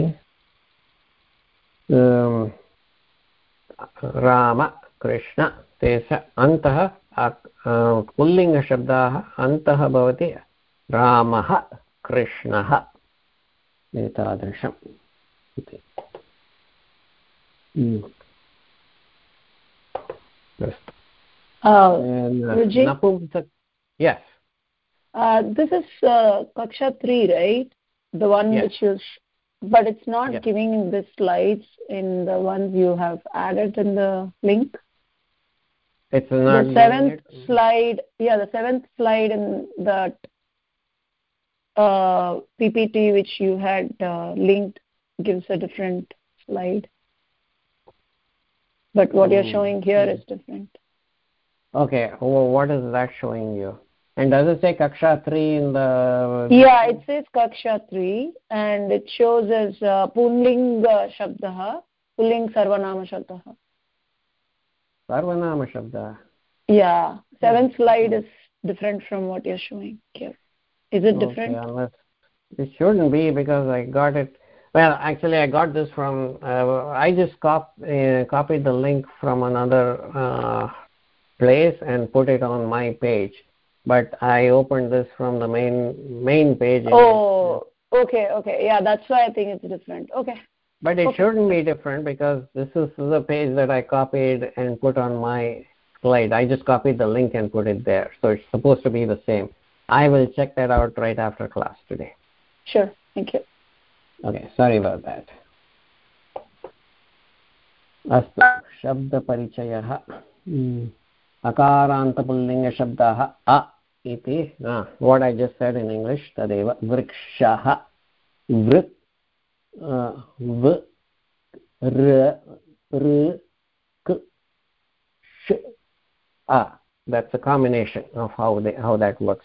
B: राम कृष्ण तेष अन्तः पुल्लिङ्गशब्दाः अन्तः भवति रामः कृष्णः एतादृशम् इति. अस्तु नपुंसक yes.
C: Uh, this is uh, Kaksha 3, right? The one
B: Yes.
C: which is, but it's not
B: Yes.
C: giving the slides in the ones you have added in the link.
B: it's not
C: the seventh
B: it.
C: slide yeah the seventh slide in that uh, ppt which you had uh, linked gives a different slide but what you're
B: Hmm.
C: showing here is different
B: okay well, what is that showing you and does it say kaksha 3 in the
C: yeah it says kaksha 3 and it shows as uh, punling shabdah pulling sarvanama shabdah
B: sarvanama shabda
C: yeah seventh slide is different from what you're showing here. Is it different?
B: okay, unless it shouldn't be because i got it. Well actually i got this from uh, i just cop uh, copied the link from another uh, place and put it on my page but i opened this from the main main page and-
C: oh okay okay yeah that's why i think it's different okay
B: but it
C: okay.
B: shouldn't be different because this is the page that i copied and put on my slide i just copied the link and put it there so it's supposed to be the same i will check that out right after class today
C: sure thank you
B: okay sorry about that अस्तु शब्दपरिचयः अकारान्तपुल्लिङ्गशब्दः अ इति what I just said in English तदेव वृक्षः वृक् व र ऋ क sh ah that's a combination of how they how that works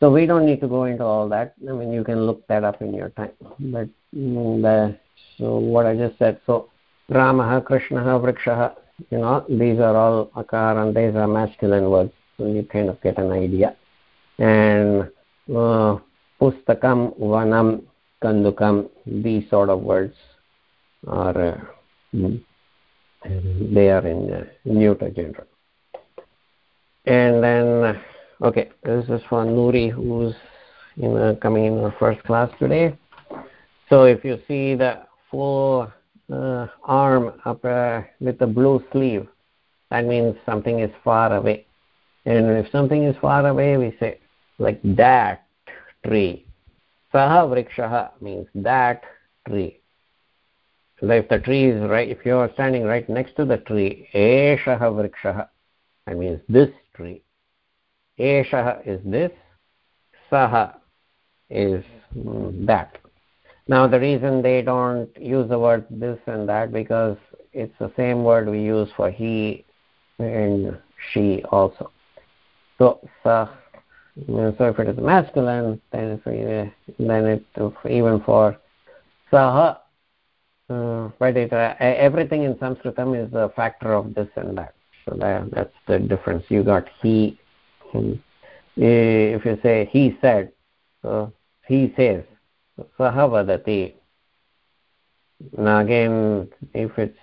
B: so we don't need to go into all that i mean you can look that up in your time but mm, the, so what i just said so ramah krishnah vrikshah you know these are all akar and these are masculine words so you kind of get an idea. And uh, pustakam vanam kandukam these sort of words are uh, they are in uh, neuter gender and then okay this is for nuri who's you know coming in first class today. So if you see the full uh, arm up uh, with a blue sleeve. That means something is far away. And if something is far away we say like that tree. Saha vrikshaha means that tree. So if the tree is right if you are standing right next to the tree eshaha vrikshaha that means this tree. Eshaha is this saha is mm, that now the reason they don't use the word this and that because it's the same word we use for he and she also. So sah so if it is masculine then if then it even for saha uh, but it, uh, everything in sanskritam is a factor of this and that. So that, that's the difference. You got he him. if you say he said so he says vadati now again if it's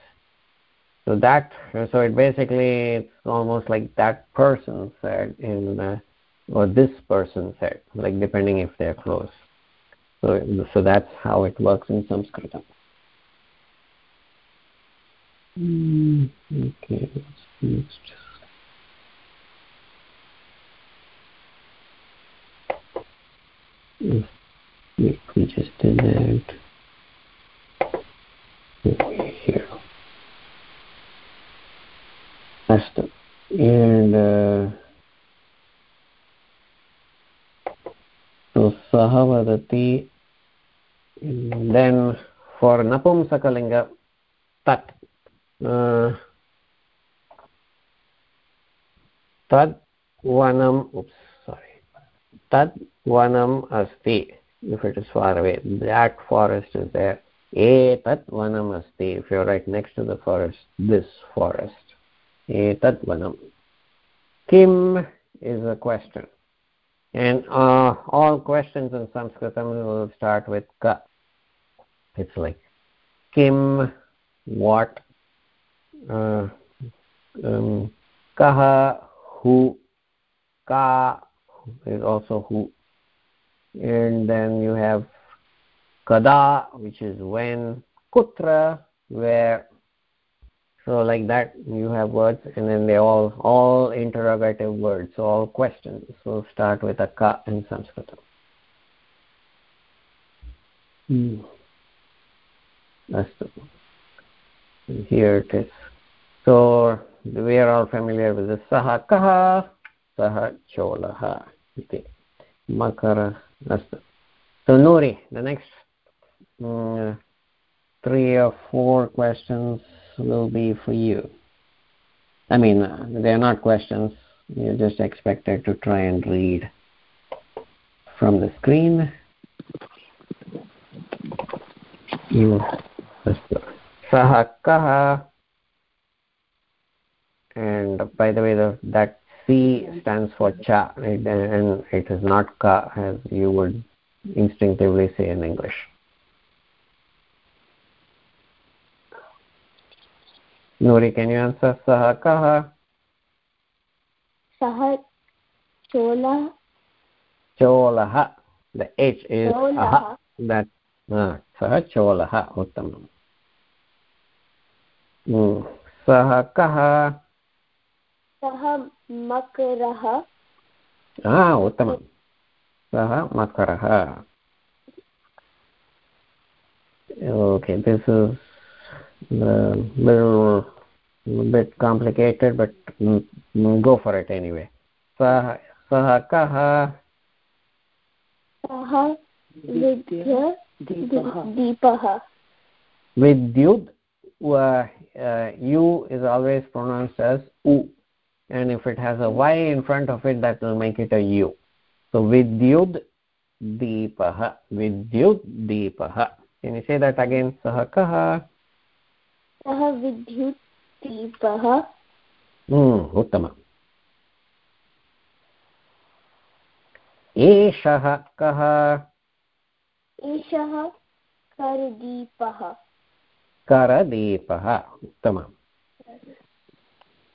B: so that so it basically it's almost like that person said in uh, or this person said like depending if they're close. So so that's how it works in sanskritam Mm, okay, what's next? If, we, just did that. Here. Custom uh, uh, and uh, so saha then for Napum napumsakalinga tat. Uh, tad vanam oops sorry. Tat vanam asti if it is far away. That forest is there. Etat vanam asti. If you're right next to the forest this forest. Etat vanam kim is a question. And uh, all questions in sanskritam will start with ka. It's like kim what uh, um, kaha who ka is also who and then you have kada which is when kutra where so like that you have words and then they all all interrogative words so all questions. So start with a ka in sanskrit. Hmm. Here it is. So we are all familiar with the saha kaha saha cholaha iti makara so nuri the next um, three or four questions will be for you. I mean uh, they are not questions. You're just expected to try and read from the screen. You kaha. And by the way the, that c stands for cha and it is not ka as you would instinctively say in english. Nuri can you answer saha kaha?
E: Saha chola.
B: Cholaha. The h is
E: Cholaha.
B: aha. That uh, saha cholaha uttamam. Mm. saha kaha
E: सः मकरः
B: ah uttamam saha makarah okay this is a little, little bit complicated but mm, mm, go for it anyway sah saha kaha
E: सः विद्य दीपः
B: vidyud uh, uh, u is always pronounced as u and if it has a y in front of it that will make it a u so vidyud deepah vidyud deepah can you say that again sah kaha
E: सः विद्युत् दीपः
B: hmm uttama एषः कः
E: एषः करदीपः
B: करदीपः उत्तमम्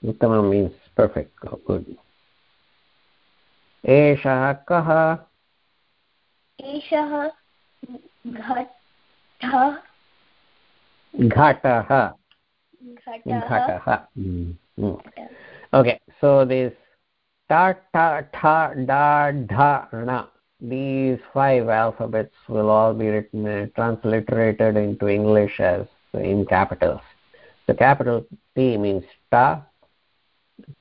B: उत्तमं means perfect good एषः कः
E: एषः घटः
B: घटः
E: घटः
B: घटः okay so this ta ta tha da dha na these five alphabets will all be written uh, transliterated into english as in capitals the capital t means ta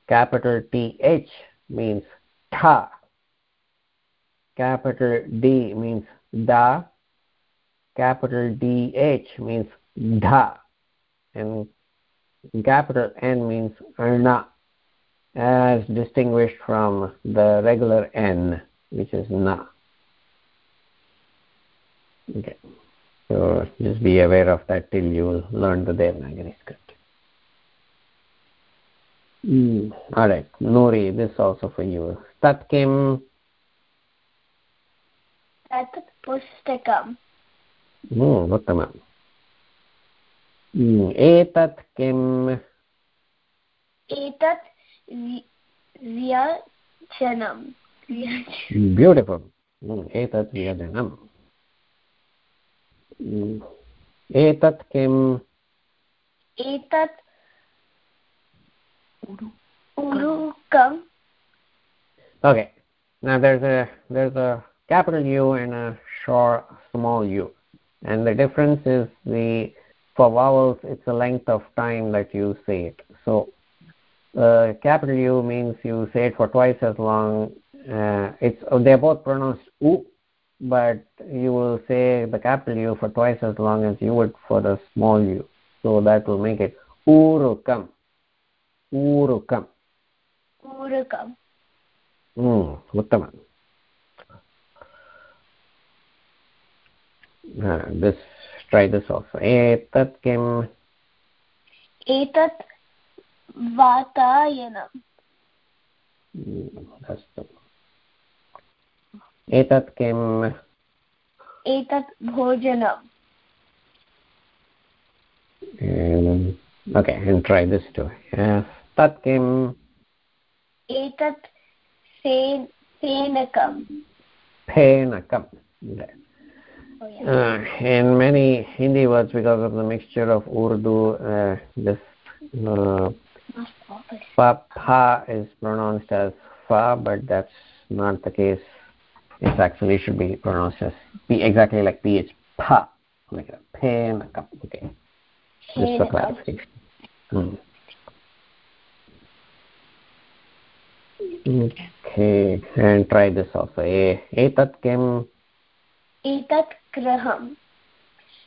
B: capital th means tha. Capital d means da capital dh means dha. And capital n means na as distinguished from the regular n which is na. Okay. So just be aware of that till you learn the devanagari script Mm. All right, Nuri, this is also for you. Hmm, hmm, eh, tat kim?
E: Hmm, eh,
B: tat pustakam. Oh, उत्तमम् एतत् किम्
E: एतत् व्यजनम्
B: beautiful एतत् व्यजनम् एतत् किम्
E: एतत् Urukam.
B: Okay. Now there's a there's a capital U and a short small u, and the difference is the for vowels it's the length of time that you say it. So uh, capital U means you say it for twice as long. Uh, it's oh, they're both pronounced u, but you will say the capital U for twice as long as you would for the small u. So that will make it urukam.
E: उरुकम्
B: Hmm, उत्तमम् this try this also. एतत् किम्
E: एतत् वातायनम्
B: अस्तु एतत् किम्
E: एतत् भोजनम्
B: okay and try this too yes तत् किम्
E: एतत् fan फेनकम्
B: फेनकम् Okay.
E: Oh, yeah.
B: uh, in many Hindi words because of the mixture of Urdu uh, this uh, fa pa is pronounced as fa but that's not the case it actually should be pronounced as p exactly like p it's pa like a pen okay just for
E: Phenakam.
B: clarification hmm. Okay, and try this also. E, etat kim?
E: एतत् गृहं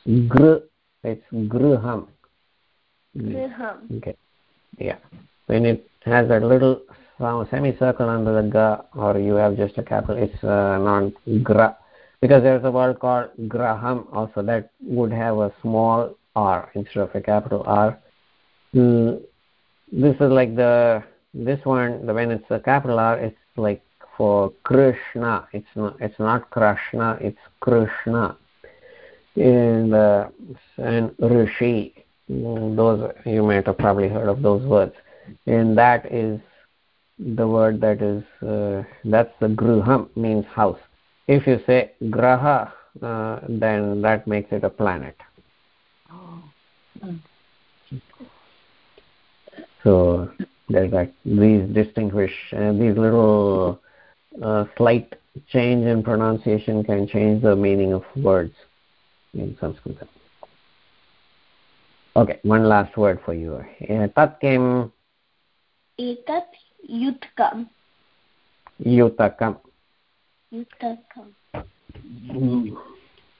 B: Gr. It's griham.
E: गृहम्
B: Okay. Yeah. When it has a little some semicircle under the ga, or you have just a capital, it's uh, not gra. Because there's a word called graham also that would have a small r instead of a capital R. Mm, this is like the this one. The when it's a capital R, it's like for Krishna. It's not. It's not Krishna. It's Krishna. And uh, and Rishi. Mm, Those you might have probably heard of those words. And that is the word that is uh, that's the gruham means house. If you say graha, uh, then that makes it a planet so there's like these distinguish uh, these little uh, slight change in pronunciation can change the meaning of words in sanskrit. Okay one last word for you. Eh, tat kim
E: etat yutkam.
B: Yutakam.
E: Yutakam.
B: Mm.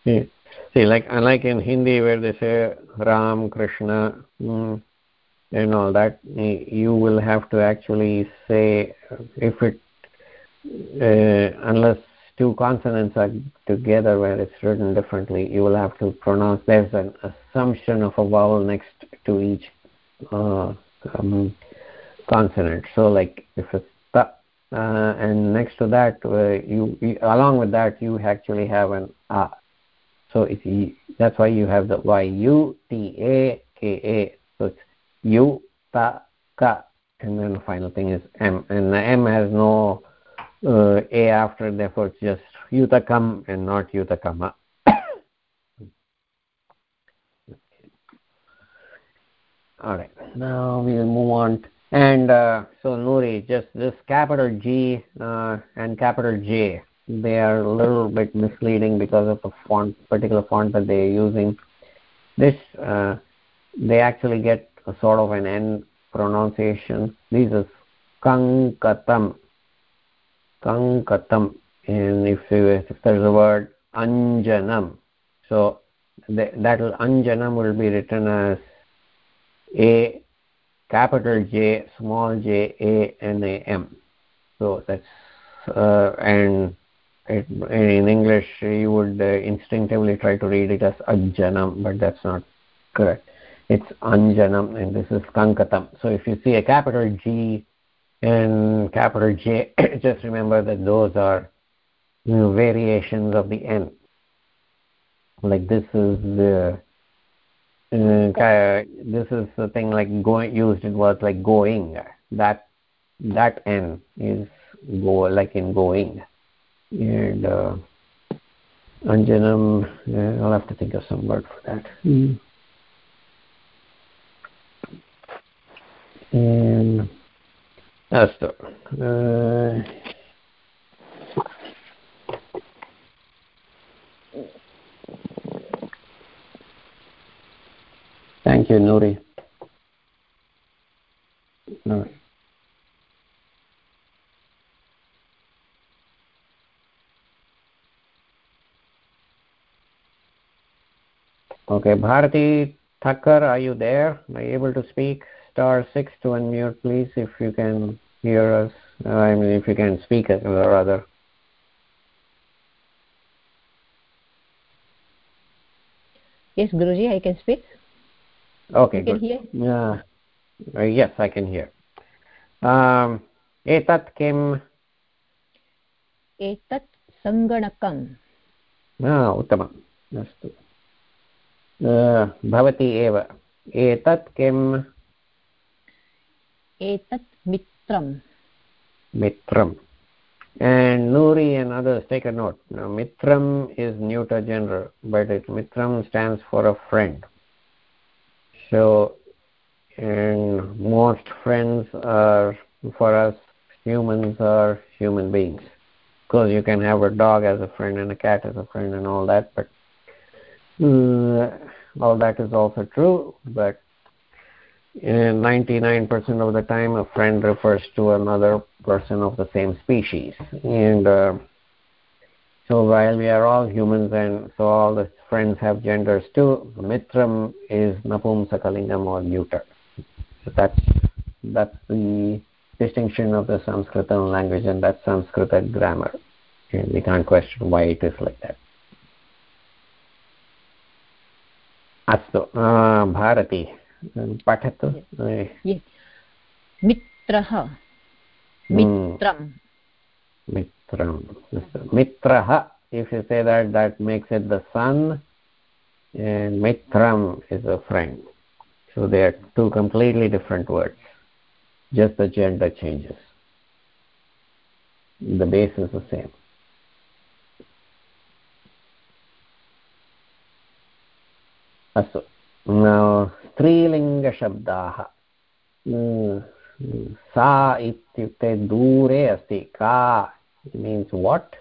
B: See, see like unlike in hindi where they say ram krishna mm, and all that, you will have to actually say if it uh, unless two consonants are together where it's written differently, you will have to pronounce. There's an assumption of a vowel next to each uh, um, consonant. So, like if it's ta, uh, and next to that, uh, you, you along with that, you actually have an a. So that's why you have the y u t a k a. So it's u ta ka, and then the final thing is m, and the m has no uh, a after, therefore it's just yutakam and not yutakama. [COUGHS] All right, now we'll move on. And uh, so Nuri, just this capital G uh, and capital J, they are a little bit misleading because of the font, particular font that they are using. This, uh, they actually get a sort of an N pronunciation. This is kankatam, kankatam. And if, if there's a word anjanam, so that will anjanam will be written as a capital J, small j, A, N, A, M. So that's, uh, and it, in English you would uh, instinctively try to read it as Anjanam, but that's not correct. It's Anjanam and this is Kankatam. So if you see a capital G and capital J, [COUGHS] just remember that those are you know, variations of the N. Like this is the uh, this is the thing like going used in words like going that that n is go like in going and uh, anjanam uh, i'll have to think of some word for that and अस्तु uh, Thank you, Nuri. Nuri. Okay, Bharati Thakkar, are you there? Are you able to speak? Star 6 to unmute, please, if you can hear us. Uh, I mean, if you can speak, uh, rather.
F: Yes, Guruji, I can speak.
B: Okay,
F: You can
B: good.
F: hear?
B: Yeah. Uh, yes, I can hear. Um, एतत् किम्
F: एतत् सङ्गणकम्
B: हा, उत्तमम् अस्तु अ, भवती एव एतत् किम्
F: etat mitram
B: mitram and nuri and others take a note. Now mitram is neuter gender but it mitram stands for a friend. So and most friends are for us humans are human beings. Because you can have a dog as a friend and a cat as a friend and all that but uh, all that is also true but in 99% of the time a friend refers to another person of the same species and uh, so while we are all humans and so all the friends have genders too mitram is napumsakalingam or neuter so that's that's the distinction of the sanskrit language and that's sanskrit grammar and we can't question why it is like that अस्तु भारती पठतु
F: मित्रः मित्रं
B: mitram mitraha if you say that that makes it the son and mitram is a friend so they are two completely different words just the gender changes the base is the same अस्तु स्त्रीलिङ्गशब्दाः। सा इत्युक्ते दूरे अस्ति। का means what?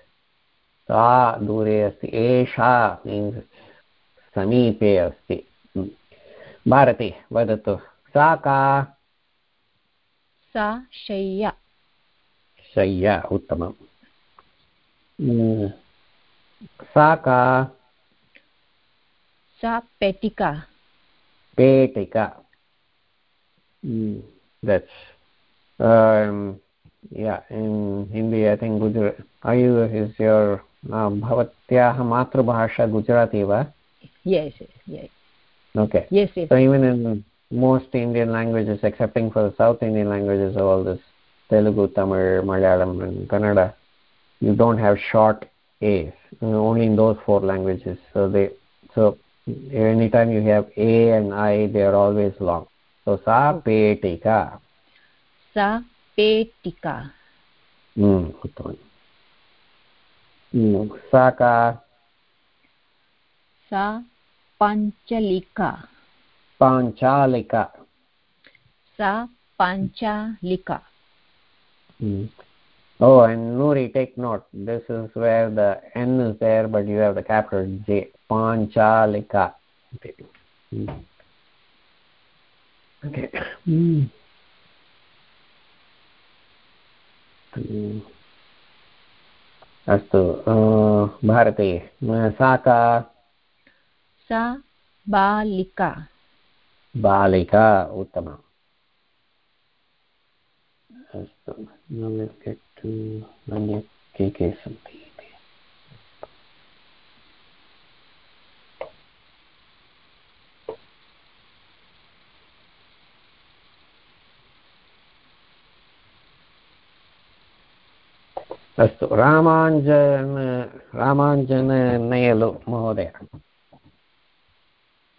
B: सा दूरे अस्ति। एषा मीन्स् समीपे अस्ति। भारती वदतु। सा का?
F: सा शय्या।
B: शय्या उत्तमम्। सा का?
F: सा पेटिका।
B: petika hmm. that's um, yeah in hindi i think gujarat are you is your um, bhavatyah matrubhasha gujarati va
F: yes yes
B: okay.
F: Yes,
B: so even in most indian languages excepting for the south indian languages all this telugu tamil malayalam and kannada you don't have short a's uh, only in those four languages. So they so anytime you have a and i they are always long. So sa oh. petika.
F: Sa petika.
B: Hmm uttam hmm, sa
F: ka. Sa
B: panchalika.
F: Panchalika. Sa panchalika.
B: Hmm. oh and nuri take note. This is where the n is there but you have the capital j. panchalika hmm. okay hmm. अस्तु भारते सा का
F: सा बालिका
B: बालिका उत्तमम् अस्तु अन्यत् के के सन्ति अस्तु। रामाञ्जन रामाञ्जननयलु, महोदय।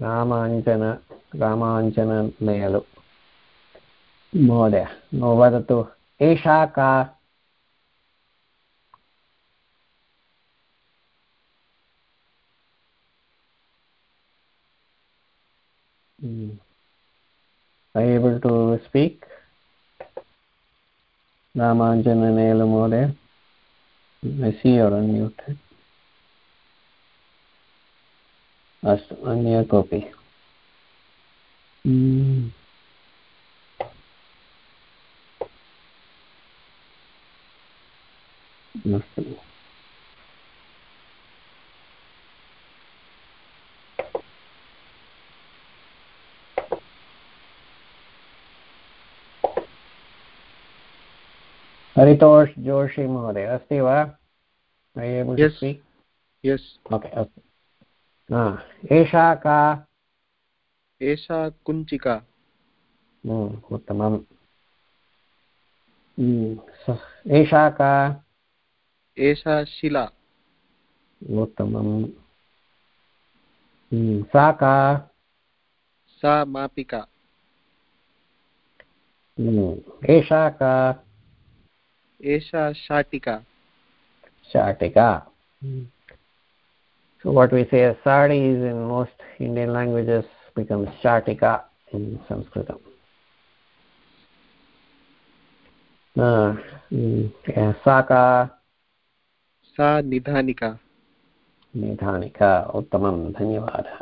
B: रामाञ्जन रामाञ्जननयलु, महोदय। नो वदतु। एषा का? I able to speak Ramanjaneyulu, महोदय। I see you're unmuted. अस्तु अन्य कोऽपि अस्तु हरितोष जोशी महोदय अस्ति वा ओके अस्तु एषा का
G: एषा कुञ्चिका
B: उत्तमम् एषा का
G: एषा शिला
B: उत्तमम् सा का
G: सा मापिका
B: एषा का
G: एषा शाटिका
B: शाटिका so what we say as sarees in most indian languages becomes shatika in sanskritam uh, yeah, saka
G: सा निधानिका
B: निधानिका उत्तमं धन्यवादः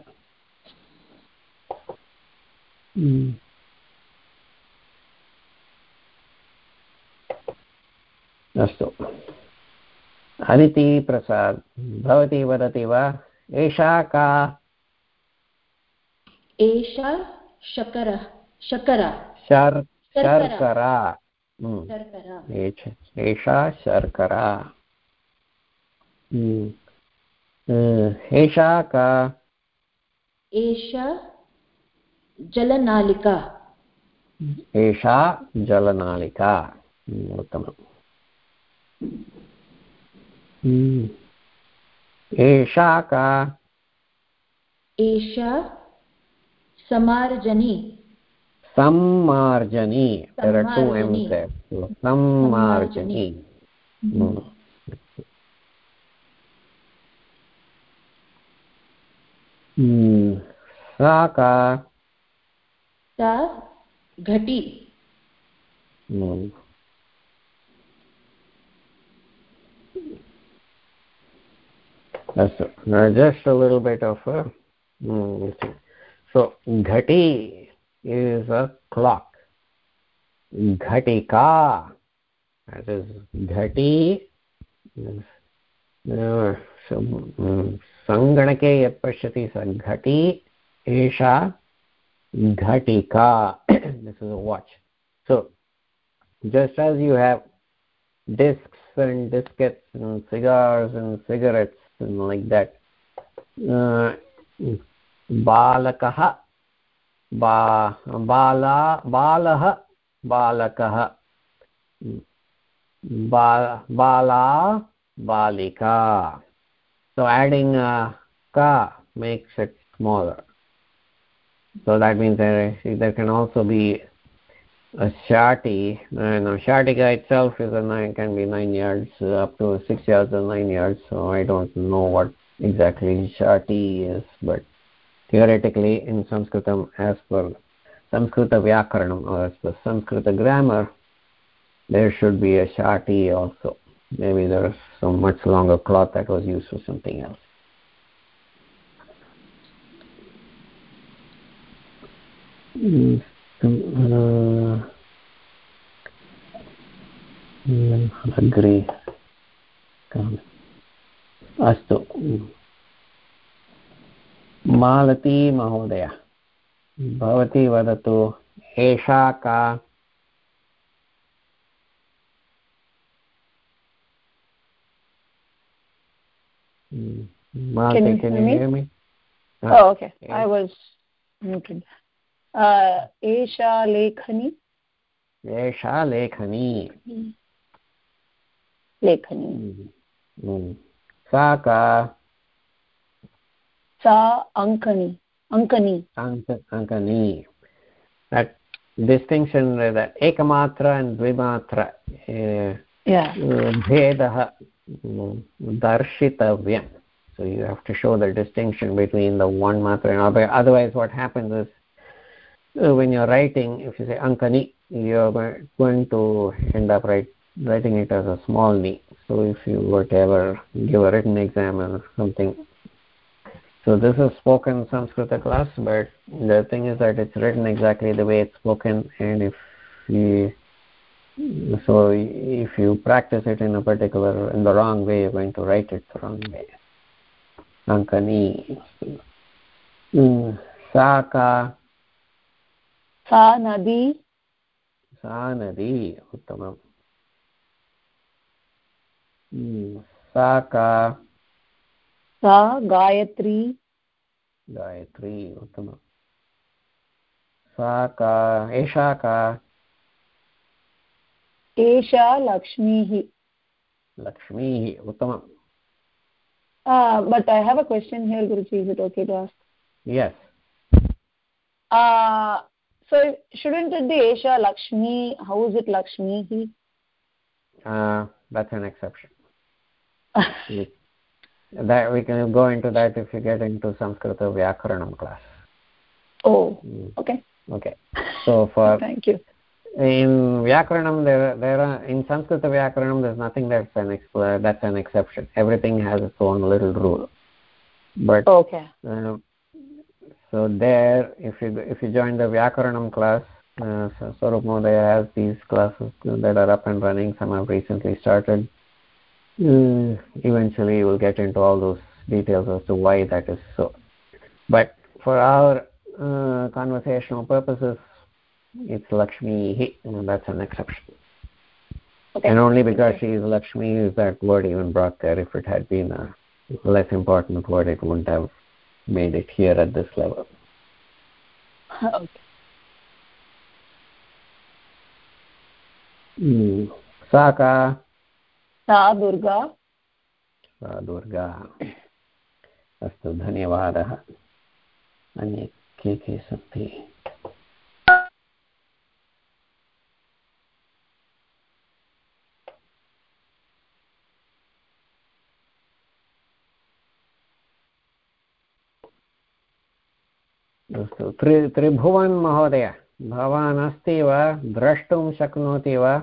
B: अस्तु। प्रसाद् भवती वदति वा? एषा का?
D: एषा शकरः शकरा।
B: शर्
D: शर्करा।
B: हम्म, एष- शर्करा। हम्म, एषा का?
D: एषा जलनालिका।
B: एषा जलनालिका। हम्म, उत्तमम्। एषा का
D: एषा समार्जनी
B: सम्मार्जनी there are two
D: सम्मार्जनी।
B: M's there. सम्मार्जनी सा का
D: सा घटी
B: अस्तु uh, just a little bit of a mm, let's see. so ghati is a clock ghatika that is ghati is, uh, so, mm, सङ्गणके यत् पश्यति स घटी एषा घटिका this is a watch so just as you have discs and diskettes and cigars and cigarettes and like that uh, बालकः बा बाला बालः बालकः बा बाला balika so adding a ka makes it smaller so that means there, there can also be a shati and a shatika itself is a nine can be nine yards uh, up to six yards or nine yards so i don't know what exactly shati is but theoretically in sanskritam as per sanskrit vyakaranam or as per sanskrit grammar there should be a shati also. Maybe there's some much longer cloth that was used for something else. Mm, uh, mm, agree अस्तु मालती महोदय भवती वदतु एषा का Mm, Malati,
C: Can you
B: can
C: hear
B: you
C: me?
B: hear me?
C: Oh, okay.
B: yeah.
C: I was muted. एषा लेखनी।
B: एषा लेखनी। हम्म।
C: लेखनी।
B: हम्म। हम्म। सा का?
C: सा अङ्कनी अङ्कनी
B: अङ्कनी डिस्टिङ्क्षन् एकमात्र
C: द्विमात्र
B: भेदः दर्शितव्यं। So you have to show the distinction between the one मात्र otherwise what happens is when you're writing if you say ankani you're going to end up write, writing it as a small ni so if you to ever give a written exam or something so this is spoken Sanskrita class, but the thing is that it's written exactly the way it's spoken, and if you so if you practice it in a particular in the wrong way, you're going to write it the wrong way. Ankani. Mm, Saka
C: सा नदी
B: सा नदी उत्तमम् Mm, सा का
C: सा गायत्री
B: गायत्री उत्तमम् सा का एषा का
C: एषा लक्ष्मीः
B: लक्ष्मीः उत्तमम्
C: uh, but I have a question here, Guruji. Is it okay to ask?
B: yes
C: Uh, so shouldn't it be Esha Lakshmi? How is it Lakshmi?
B: uh, that's an exception [LAUGHS] that we can go into that if you get into Sanskrita Vyakaranam class
C: oh,
B: Mm,
C: okay.
B: okay so for [LAUGHS]
C: Thank you.
B: in Vyakaranam there there are in Sanskrita Vyakaranam there's nothing that's an expl- that's an exception everything has its own little rule but
C: Okay.
B: uh, so there if you if you join the Vyakaranam class uh, so Modaya has these classes that are up and running. Some have recently started. Uh, eventually, we'll get into all those details as to why that is so. But for our uh, conversational purposes, it's Lakshmi, and that's an exception. Okay. And only because she is Lakshmi is that word even brought there. If it had been a less important word, it wouldn't have made it here at this level.
C: Okay.
B: सा का
C: सा दुर्गा
B: सा दुर्गा अस्तु धन्यवादः अन्ये के के सन्ति अस्तु त्रि त्रिभुवन् महोदय भवान् अस्ति वा द्रष्टुं शक्नोति वा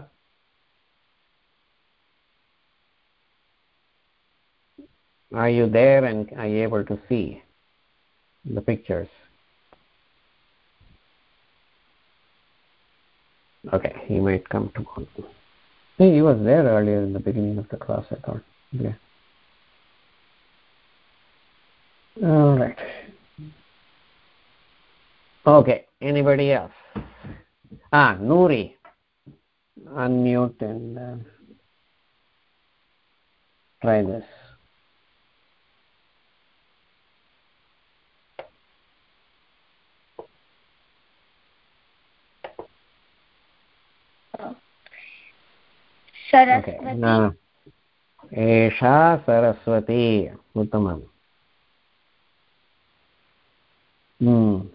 B: are you there and are you able to see the pictures okay he might come tomorrow hey, he was there earlier in the beginning of the class i thought yeah all right okay anybody else ah nuri unmute and uh, try this एषा सरस्वती उत्तमम् हम्म।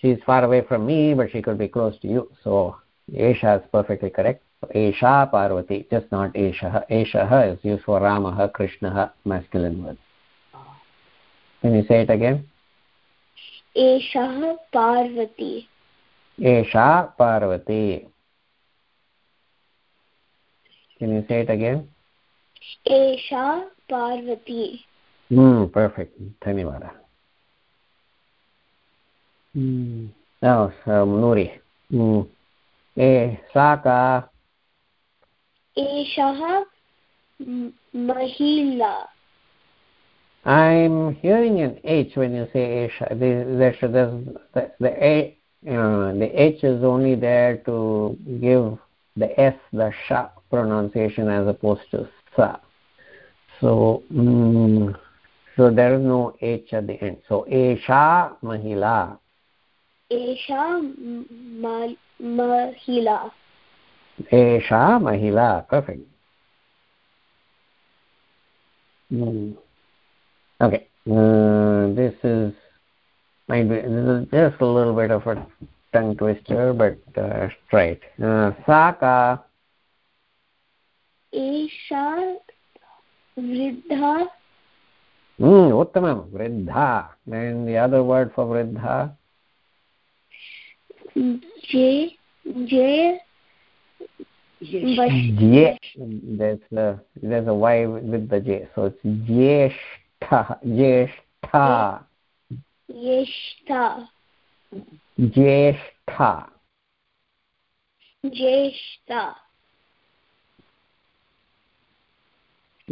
B: she's far away from me but she could be close to you. So esha is perfectly correct. Esha parvati just not eshah eshah is used for ramah krishnah masculine word can you say it again?
E: Eshah parvati.
B: Esha parvati. Can you say it again?
E: Esha parvati.
B: Hmm perfect. Dhanyawad hmm now um, nuri hmm ए सा का
E: एषः महिला
B: I'm hearing an H when you say Esha. There should, the, the, A, uh, the H is only there to give the S, the Sha pronunciation as opposed to sa so mm, so there is no h at the end so esha mahila
E: esha mahila
B: esha mahila perfect mm. okay uh, this is might be this is just a little bit of a tongue twister but uh, straight uh, saka
E: एषा वृद्धा
B: उत्तमं वृद्धा and the other word for vridha
E: Je je
B: je there's a there's a y with the j so it's jeshtha jeshtha
E: jeshtha
B: jeshtha
E: jeshtha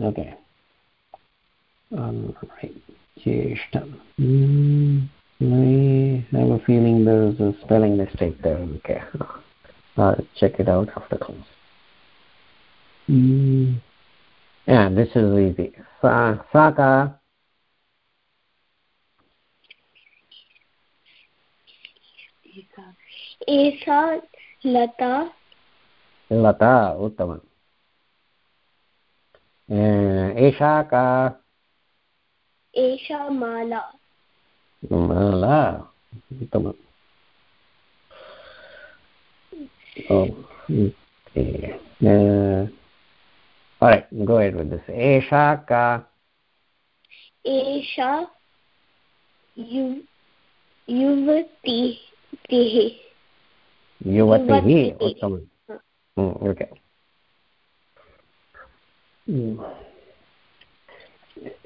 B: okay. All right. Jeshtam mm, i have a feeling there's a spelling mistake there okay i'll check it out after class mm. yeah this is easy Sa saka
E: एषा लता
B: लता उत्तमम् एषा का
E: एषा माला
B: माला उत्तमम् Oh, okay. Uh, all right, go ahead with this. Esha ka.
E: एषा यु युवतिः
B: Yuvatihi.
E: Yuvatihi.
B: Uttamam. Hmm, okay. Hmm.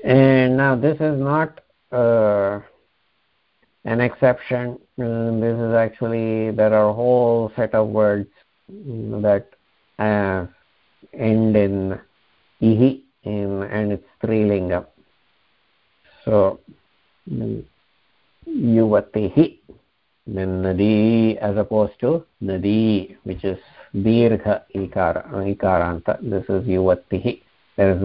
B: And now this is not uh, an exception. Uh, this is actually there are a whole set of words mm, that uh, end in ihi in, and it's strilinga. So mm, yuvatihi then nadi as opposed to nadi which is dirgha ikara ikaranta this is yuvatihi there is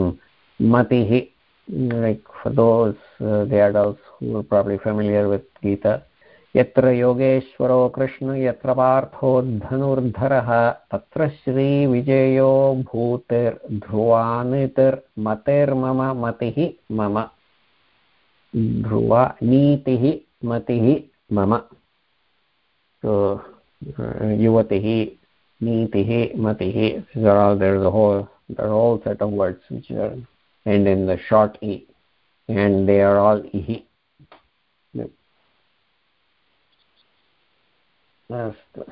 B: matihi like for those uh, the adults who are probably familiar with gita यत्र योगेश्वरो कृष्ण यत्र पार्थो धनुर्धरः तत्र श्रीविजयो भूतिर्ध्रुवानितिर्मतिर्मम मतिः मम ध्रुवा नीतिः मतिः मम so uh, yuvatihi nitihi matihi these are all there's a whole there are a whole set of words which are end in the short e and they are all ihi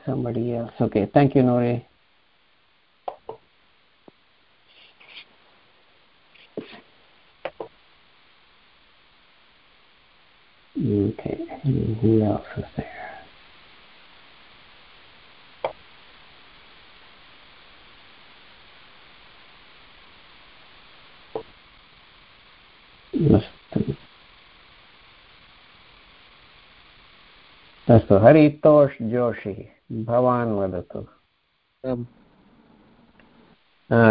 B: somebody else. Okay thank you Nuri okay who else is there अस्तु हरितोष् जोषि भवान् वदतु।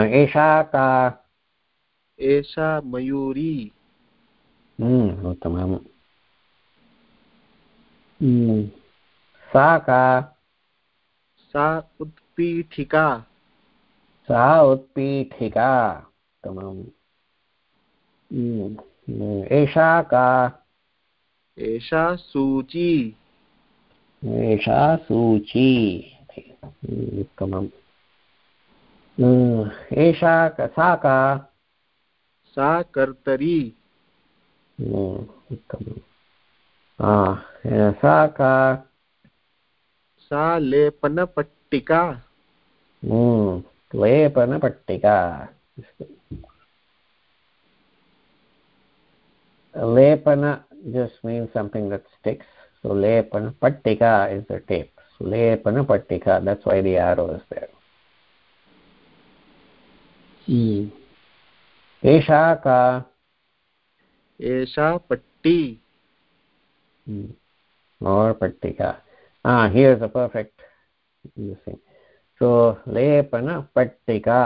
B: एषा का?
G: एषा मयूरी।
B: हम्म, उत्तमम्। हम्म, सा का?
G: सा उत्पीठिका।
B: सा उत्पीठिका उत्तमम्। हम्म, एषा का?
G: एषा सूची।
B: एषा सूची। उत्तमम्। एषा सा का?
G: सा कर्तरी।
B: उत्तमम्। सा का?
G: सा लेपनपट्टिका।
B: लेपनपट्टिका। lepana just means something that sticks. so lepana pattika is the tape so lepana pattika that's why the arrow is there hmm esha ka
G: एषा पट्टी
B: hmm. or pattika ah here's a perfect this thing so lepana pattika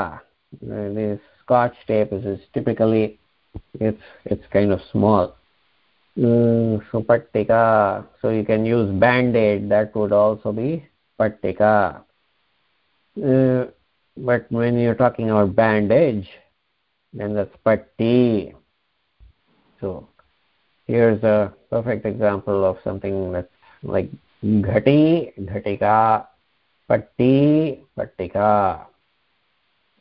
B: Uh, this scotch tape is, is typically it's it's kind of small mm, so so you can use band-aid that would also be pattika uh, but when you're talking about bandage then that's patti. So here's a perfect example of something that's like ghati ghatika patti pattika.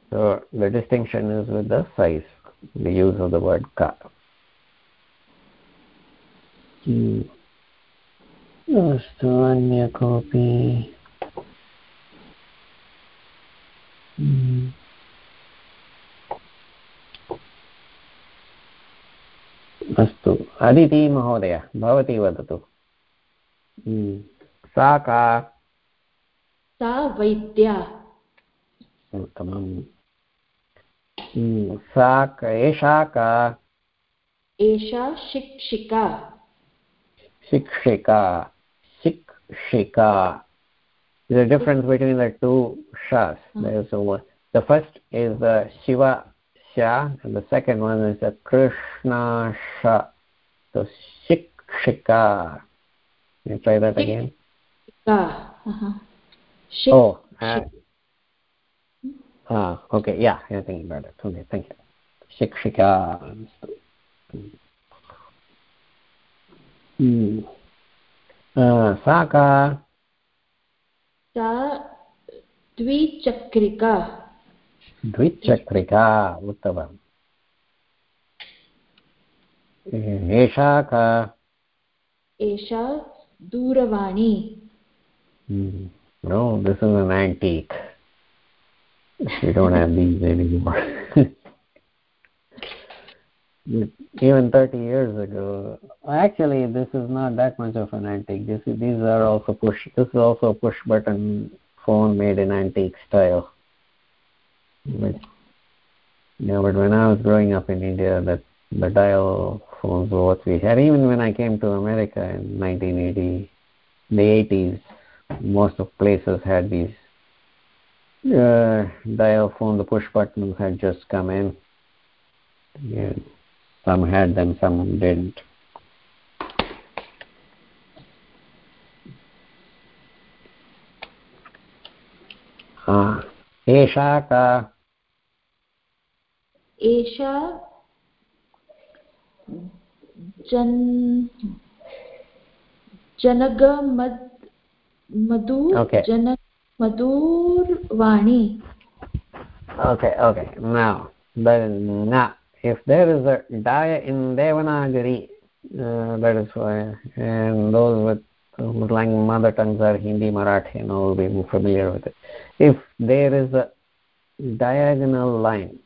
B: So the distinction is with the size the use of the word ka अस्तु अन्य कोऽपि अस्तु। अदिति महोदय भवती वदतु। सा का?
D: सा वैद्या।
B: उत्तमम्। सा एषा का?
D: एषा शिक्षिका।
B: शिक्षिका शिक्षिका there's a difference between the two shas there's a one the first is the shiva sha and the second one is the krishna sha so shikshika can you try that again
D: का uh-huh. Shik-
B: oh uh, ah okay yeah you're thinking about it okay thank you shikshika hmm uh, सा का
D: सा द्विचक्रिका
B: द्विचक्रिका उत्तमम् एषा का
D: एषा दूरवाणी
B: Hmm. No, this is an antique. We don't have these anymore. Even 30 years ago, actually, this is not that much of an antique. This, these are also push. This is also a push button phone made in antique style. But, yeah, but when I was growing up in India, that the dial phones were what we had. Even when I came to America in 1980, the 80s, most of places had these uh, dial phone the push buttons had just come in yeah. Some had them some didn't एषा का
D: एषा जन् जनगमद् मधु
B: Okay.
D: जन मधुर्वाणी
B: okay okay now the na if there is a dia in devanagari uh, that is why and those with language mother tongues are hindi marathi and all be familiar with it. If there is a diagonal line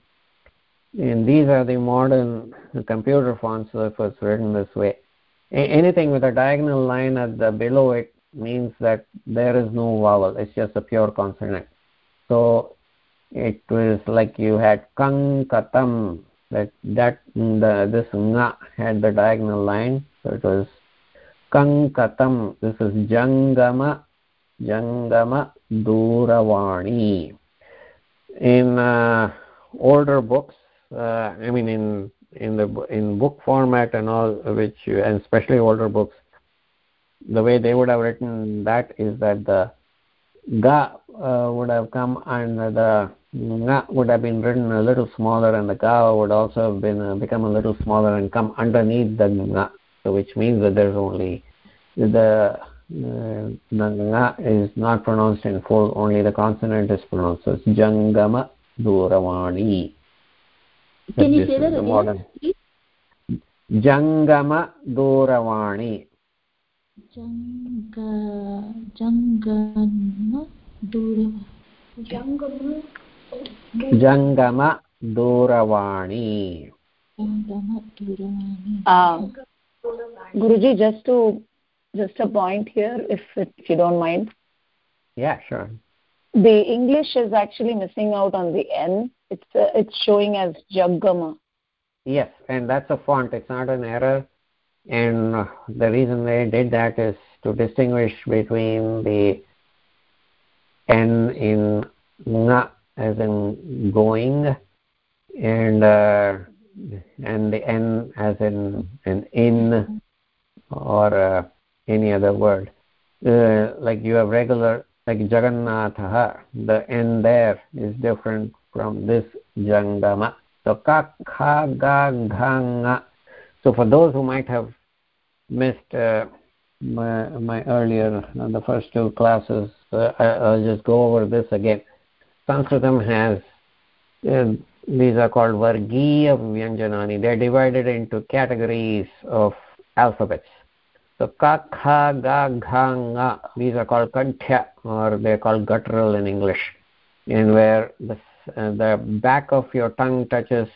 B: and these are the modern computer fonts if it's written this way A- anything with a diagonal line at the below it means that there is no vowel. It's just a pure consonant. So it was like you had kankatam that that the this nga had the diagonal line so it was kankatam. This is jangama jangama duravani in uh, older books uh, i mean in in the in book format and all which and especially older books the way they would have written that is that the ga uh, would have come and the that would have been written a little smaller and the cow would also have been uh, become a little smaller and come underneath the nga so which means that there's only the uh, is not pronounced in full only the consonant is pronounced. So it's jangama duravani.
D: Can you say that again
B: jangama duravani.
D: Jangama
B: jangama duravani.
D: Jangama दूरवाणी
C: Um, Guruji, just to just a point here, if if you don't mind.
B: yeah sure
C: The English is actually missing out on the N. It's uh, it's showing as Jaggama.
B: Yes, and that's a font. It's not an error. And uh, the reason they did that is to distinguish between the N in nga as in going and uh, and the N as in an in or uh, any other word. Uh, like you have regular like Jagannatha, the N there is different from this Jangama. So ka, kha, ga, gha, nga. So for those who might have missed uh, my, my earlier, uh, the first two classes, uh, I'll just go over this again. Sanskritam has, uh, these are called Vargiya Vyanjanani. They're divided into categories of alphabets. So ka, kha, ga, gha, nga. These are called kanthya or they're called guttural in English. And where the, uh, the back of your tongue touches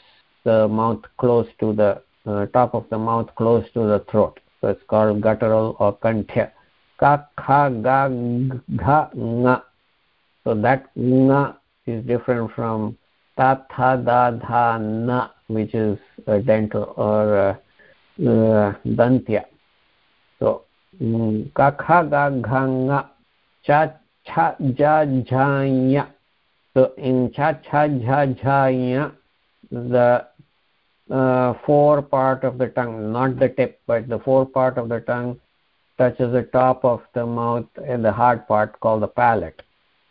B: the mouth close to the uh, top of the mouth close to the throat. So it's called guttural or kanthya. Ka, kha, ga, gha, nga. So that nga is different from ta, tha, da, na, which is uh, dental or uh, uh, dantya. So mm, ka, kha, ga, gha, nga. Cha, cha, ja, ja, nya. So in cha, cha, ja, ja, nya, the uh, part of the tongue, not the tip, but the fore part of the tongue touches the top of the mouth and the hard part called the palate.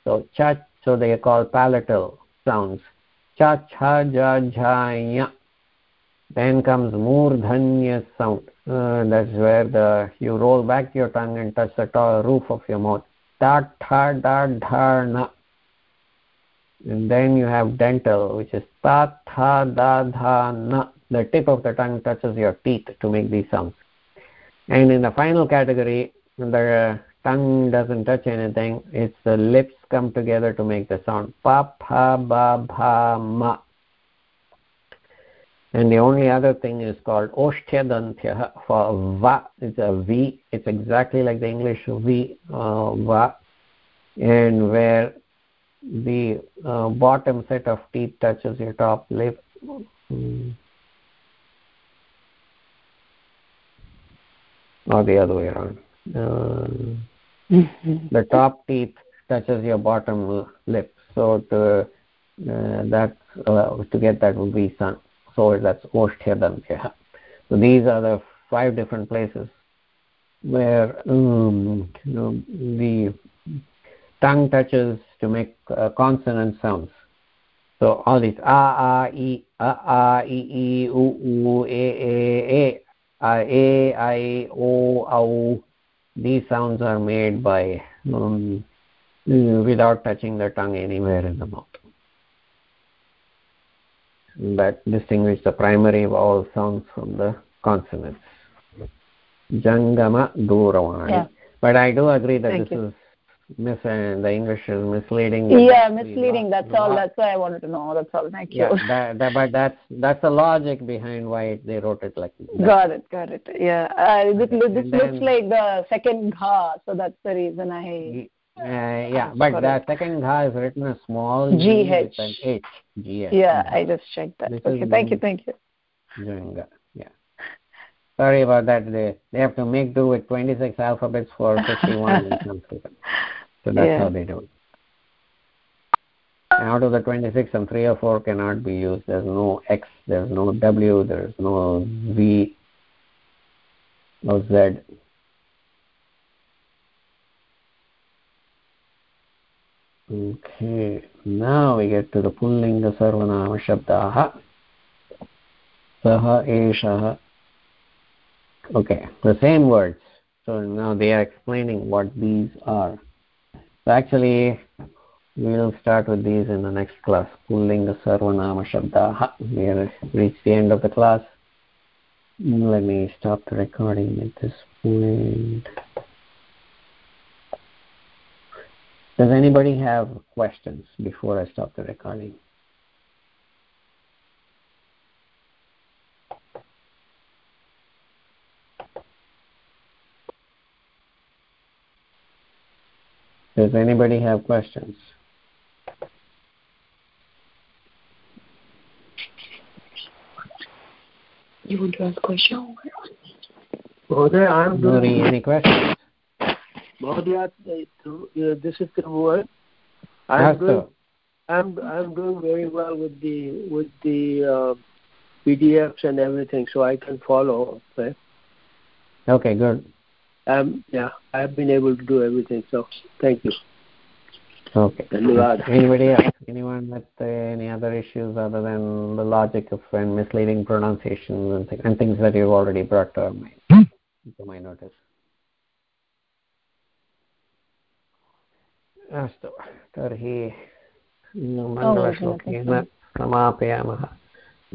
B: So cha, so they are called palatal sounds. Cha, cha, ja, ja, nya. Then comes murdhanya sound. Uh, that's where the you roll back your tongue and touch the to- roof of your mouth. Ta, ta, da, dha, na. and then you have dental which is ta tha da dha na the tip of the tongue touches your teeth to make these sounds and in the final category the tongue doesn't touch anything. It's the lips come together to make the sound. Pa pa ba bha ma. And the only other thing is called oshthyadantya for va. It's a v. It's exactly like the english v uh, va. And where the uh, bottom set of teeth touches your top lip. Mm. or the other way around uh, the top teeth touches your bottom lip. So to uh, that uh, to get that would be sun so that's oshthyadantya so these are the five different places where um, you know, the tongue touches to make uh, consonant sounds. So all these a a e a a e e u u a a a a i o au these sounds are made by um, without touching the tongue anywhere in the mouth that distinguish the primary vowel sounds from the consonants jangama duravani
C: Yeah.
B: but i do agree that
C: Thank
B: this
C: you.
B: is mis uh, the english is misleading
C: Yeah, misleading. That's
B: the
C: all. That's why I wanted to know. That's all. Thank you.
B: yeah that, that, but that's that's the logic behind why they wrote it like that.
C: Got it. Got it. Yeah. Uh, this
B: Okay,
C: this looks
B: then-
C: like the second gha, so that's the reason I.
B: uh, yeah but the
C: Correct.
B: second gha is written as small
C: GH.
B: with h g h
C: Yeah, I just checked that.
B: This
C: Okay. Thank you. Thank you.
B: Janga. Yeah. Sorry about that. They they have to make do with 26 alphabets for 51 in Sanskrit. [LAUGHS] So that's
C: Yeah.
B: how they do it. Out of the 26, some three or four cannot be used. There's no X, there's no W, there's no V, no Z. Okay, now we get to the Pullinga Sarvanama Shabdaha. Saha Eshaha. Okay, the same words. So now they are explaining what these are. Actually, we'll start with these in the next class. Pullinga Sarvanama Shabdaha. We have reached the end of the class. Let me stop the recording at this point. Does anybody have questions before I stop the recording? Does anybody have questions?
E: You want to ask question?
H: Mahoday, I'm
B: Nuri,
H: doing,
B: any questions?
H: Mahoday, uh, this is the word. I'm doing, I'm, I'm doing very well with the, with the uh, PDFs and everything, so I can follow. Okay?
B: Okay, good
H: um, yeah, I have been able to do everything. So thank you.
B: Okay. Anybody else? Anyone with uh, any other issues other than the logic of and misleading pronunciations and, th- and things that you've already brought to my, mind? People notice. अस्तु तर्हि मङ्गलश्लोकेन समापयामः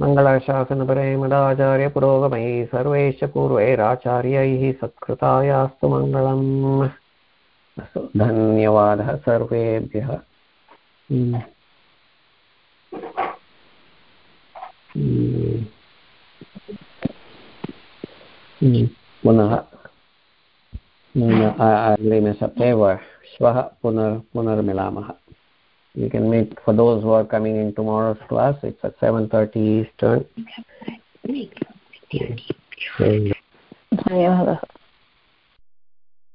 B: मङ्गलाशासनपरेमदाचार्य पुरोगमैः सर्वैश्च पूर्वैराचार्यैः सत्कृतायास्तु मङ्गलम्। अस्तु धन्यवादः सर्वेभ्यः। हम्म। हम्म। हम्म। पुनः अग्रिमे सप्ते वा श्वः पुनर् पुनर्मिलामः। you can make for those who are coming in tomorrow's class it's at 7:30 eastern.